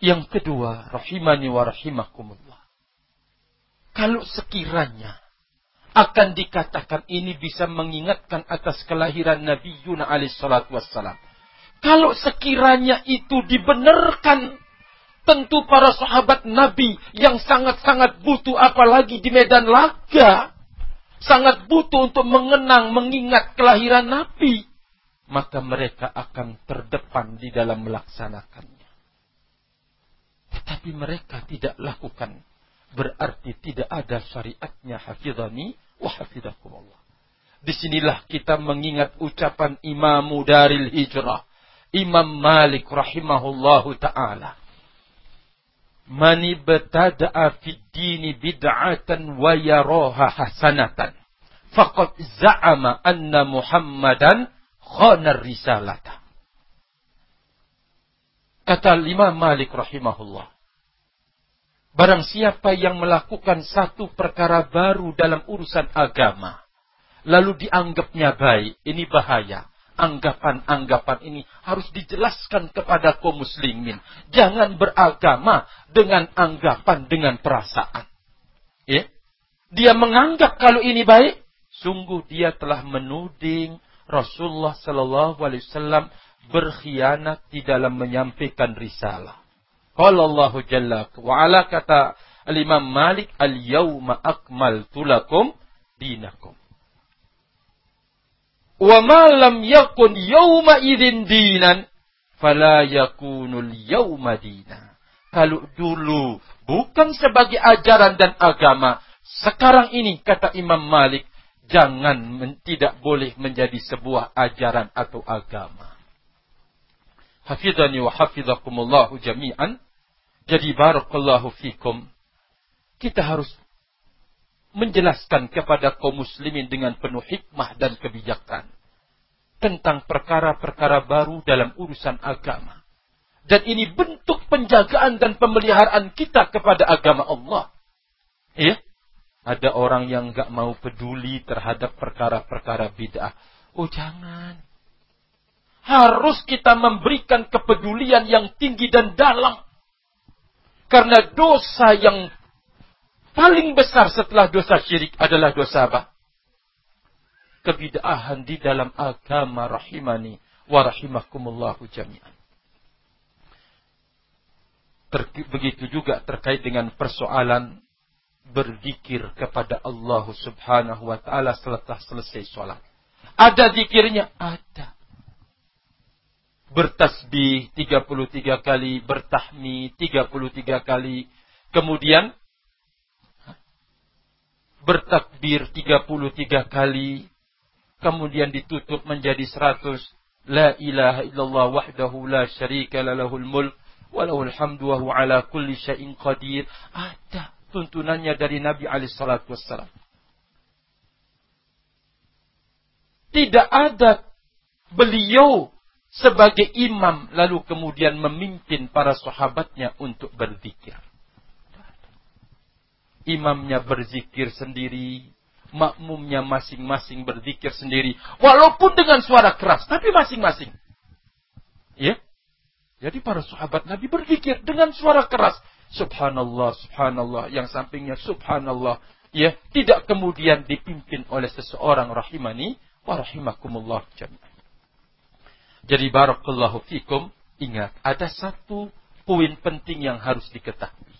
Yang kedua, rahimani wa rahimakumullah. Kalau sekiranya akan dikatakan ini bisa mengingatkan atas kelahiran Nabi Yuna alaihissalatu wassalam. Kalau sekiranya itu dibenarkan, tentu para sahabat Nabi yang sangat-sangat butuh apalagi di medan laga, sangat butuh untuk mengenang, mengingat kelahiran Nabi, maka mereka akan terdepan di dalam melaksanakannya. Tetapi mereka tidak lakukan. Berarti tidak ada syariatnya hafidhani wa hafidhakumullah. Di sinilah kita mengingat ucapan imamu daril hijrah. Imam Malik rahimahullahu ta'ala. Mani betada'a fid dini bid'atan wa yaroha hasanatan. Faqad za'ama anna Muhammadan khanar risalata. Kata Imam Malik rahimahullah. Barang siapa yang melakukan satu perkara baru dalam urusan agama. Lalu dianggapnya baik. Ini bahaya anggapan-anggapan ini harus dijelaskan kepada kaum muslimin. Jangan beragama dengan anggapan, dengan perasaan. Ya? Dia menganggap kalau ini baik, sungguh dia telah menuding Rasulullah Sallallahu Alaihi Wasallam berkhianat di dalam menyampaikan risalah. Kalau Allah Jalla wa ala kata Al-Imam Malik, Al-yawma akmaltu lakum dinakum. Wa ma lam yakun yawma idin dinan, fala yakunul yawma dina. Kalau dulu bukan sebagai ajaran dan agama, sekarang ini kata Imam Malik, jangan men, tidak boleh menjadi sebuah ajaran atau agama. Hafidhani wa hafidhakumullahu jami'an. Jadi barakallahu fikum. Kita harus menjelaskan kepada kaum muslimin dengan penuh hikmah dan kebijakan tentang perkara-perkara baru dalam urusan agama. Dan ini bentuk penjagaan dan pemeliharaan kita kepada agama Allah. Ya, ada orang yang nggak mau peduli terhadap perkara-perkara bid'ah. Oh jangan. Harus kita memberikan kepedulian yang tinggi dan dalam. Karena dosa yang paling besar setelah dosa syirik adalah dosa apa? Kebidaahan di dalam agama rahimani wa rahimakumullahu jami'an. Begitu juga terkait dengan persoalan berzikir kepada Allah subhanahu wa ta'ala setelah selesai sholat. Ada zikirnya? Ada. Bertasbih 33 kali, bertahmi 33 kali. Kemudian bertakbir 33 kali, kemudian ditutup menjadi 100 La ilaha illallah wahdahu la syarika lalahul mulk walahul hamdu wa huwa ala kulli syai'in qadir. Ada tuntunannya dari Nabi alaihi salatu wassalam. Tidak ada beliau sebagai imam lalu kemudian memimpin para sahabatnya untuk berzikir imamnya berzikir sendiri, makmumnya masing-masing berzikir sendiri, walaupun dengan suara keras, tapi masing-masing. Ya. Jadi para sahabat Nabi berzikir dengan suara keras. Subhanallah, subhanallah, yang sampingnya subhanallah. Ya, tidak kemudian dipimpin oleh seseorang rahimani wa rahimakumullah jami'an. Jadi barakallahu fikum, ingat ada satu poin penting yang harus diketahui.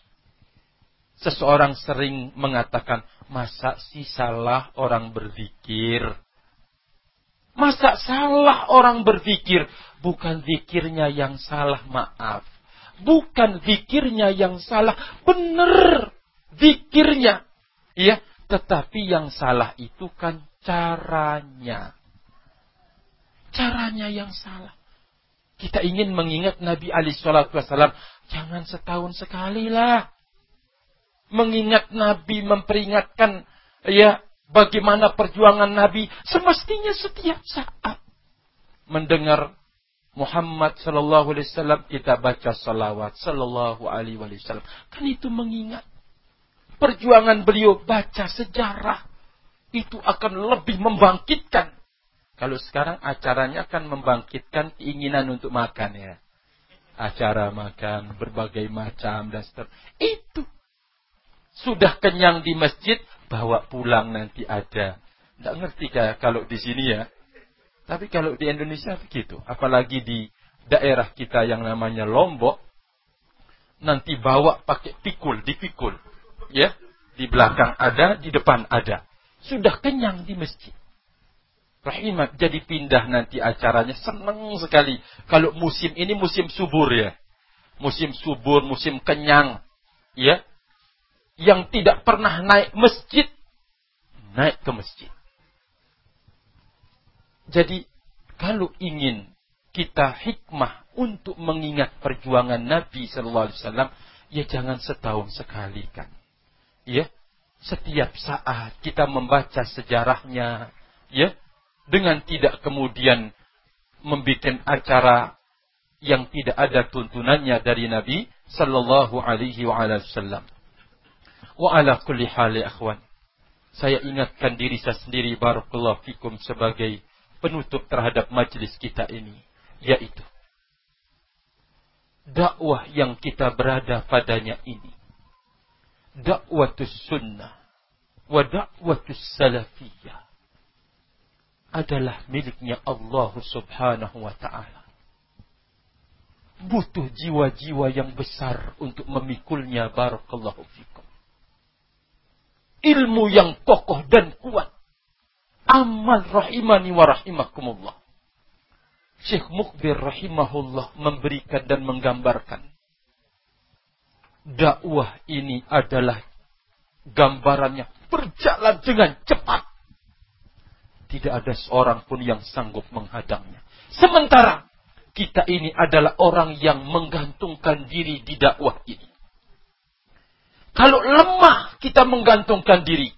Seseorang sering mengatakan, masa sih salah orang berzikir? Masa salah orang berzikir? Bukan zikirnya yang salah, maaf. Bukan zikirnya yang salah, benar zikirnya. Ya, tetapi yang salah itu kan caranya. Caranya yang salah. Kita ingin mengingat Nabi Ali Shallallahu Wasallam, jangan setahun sekali lah. mengingat Nabi, memperingatkan ya bagaimana perjuangan Nabi, semestinya setiap saat mendengar Muhammad sallallahu alaihi wasallam kita baca salawat sallallahu alaihi wasallam. Kan itu mengingat perjuangan beliau baca sejarah itu akan lebih membangkitkan. Kalau sekarang acaranya akan membangkitkan keinginan untuk makan ya. Acara makan berbagai macam dan seterusnya. Itu sudah kenyang di masjid, bawa pulang nanti ada. Tidak ngerti kalau di sini ya. Tapi kalau di Indonesia begitu. Apalagi di daerah kita yang namanya Lombok. Nanti bawa pakai pikul, dipikul. Ya, di belakang ada, di depan ada. Sudah kenyang di masjid. Rahimat jadi pindah nanti acaranya senang sekali. Kalau musim ini musim subur ya. Musim subur, musim kenyang. Ya, yang tidak pernah naik masjid, naik ke masjid. Jadi, kalau ingin kita hikmah untuk mengingat perjuangan Nabi Sallallahu Alaihi Wasallam, ya jangan setahun sekali kan. Ya, setiap saat kita membaca sejarahnya, ya, dengan tidak kemudian membuat acara yang tidak ada tuntunannya dari Nabi Sallallahu Alaihi Wasallam. Wa ala kulli hali akhwan. Saya ingatkan diri saya sendiri barakallahu fikum sebagai penutup terhadap majlis kita ini. Yaitu. Dakwah yang kita berada padanya ini. Dakwatus sunnah. Wa dakwatus salafiyah. Adalah miliknya Allah subhanahu wa ta'ala butuh jiwa-jiwa yang besar untuk memikulnya barakallahu fikum ilmu yang kokoh dan kuat. Amal rahimani wa rahimakumullah. Syekh Mukbir rahimahullah memberikan dan menggambarkan. Dakwah ini adalah gambarannya berjalan dengan cepat. Tidak ada seorang pun yang sanggup menghadangnya. Sementara kita ini adalah orang yang menggantungkan diri di dakwah ini. Kalau lemah kita menggantungkan diri.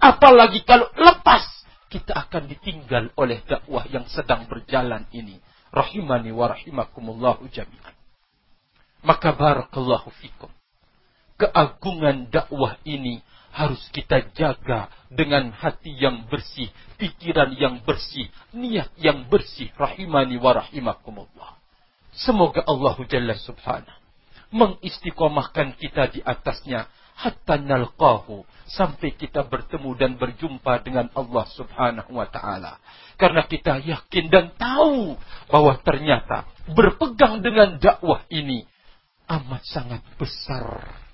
Apalagi kalau lepas kita akan ditinggal oleh dakwah yang sedang berjalan ini. Rahimani wa rahimakumullahu jami'an. Maka barakallahu fikum. Keagungan dakwah ini harus kita jaga dengan hati yang bersih, pikiran yang bersih, niat yang bersih. Rahimani wa rahimakumullah. Semoga Allah Jalla Subhanahu mengistiqomahkan kita di atasnya hatta nalqahu sampai kita bertemu dan berjumpa dengan Allah Subhanahu wa taala. Karena kita yakin dan tahu bahwa ternyata berpegang dengan dakwah ini amat sangat besar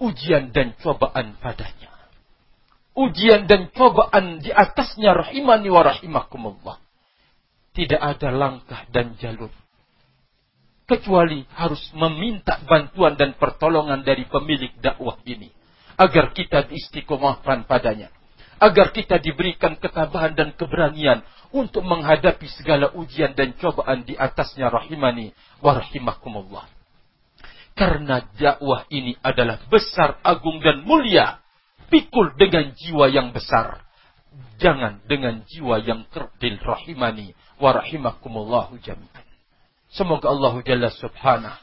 ujian dan cobaan padanya. Ujian dan cobaan di atasnya rahimani wa rahimakumullah. Tidak ada langkah dan jalur kecuali harus meminta bantuan dan pertolongan dari pemilik dakwah ini agar kita diistiqomahkan padanya agar kita diberikan ketabahan dan keberanian untuk menghadapi segala ujian dan cobaan di atasnya rahimani wa rahimakumullah karena dakwah ini adalah besar agung dan mulia. Pikul dengan jiwa yang besar. Jangan dengan jiwa yang kerdil rahimani wa rahimakumullahu jami'an. Semoga Allah Jalla Subhanahu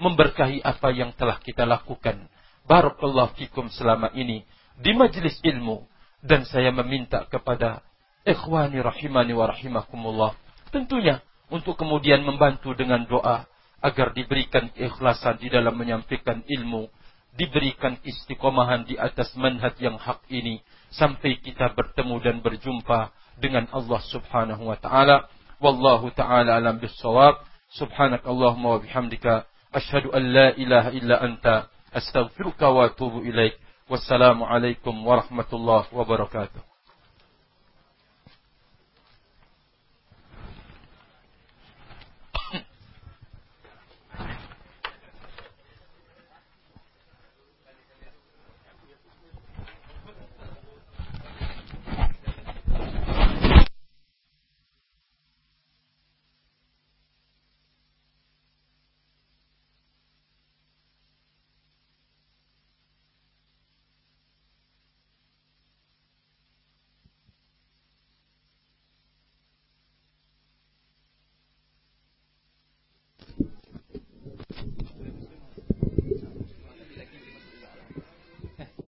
memberkahi apa yang telah kita lakukan. Barakallahu fikum selama ini di majlis ilmu. Dan saya meminta kepada ikhwani rahimani wa rahimakumullah. Tentunya untuk kemudian membantu dengan doa agar diberikan keikhlasan di dalam menyampaikan ilmu, diberikan istiqomahan di atas manhaj yang hak ini sampai kita bertemu dan berjumpa dengan Allah Subhanahu wa taala. Wallahu taala alam bisawab. Subhanakallahumma wa bihamdika asyhadu an la ilaha illa anta astaghfiruka wa atubu ilaik. Wassalamu alaikum warahmatullahi wabarakatuh.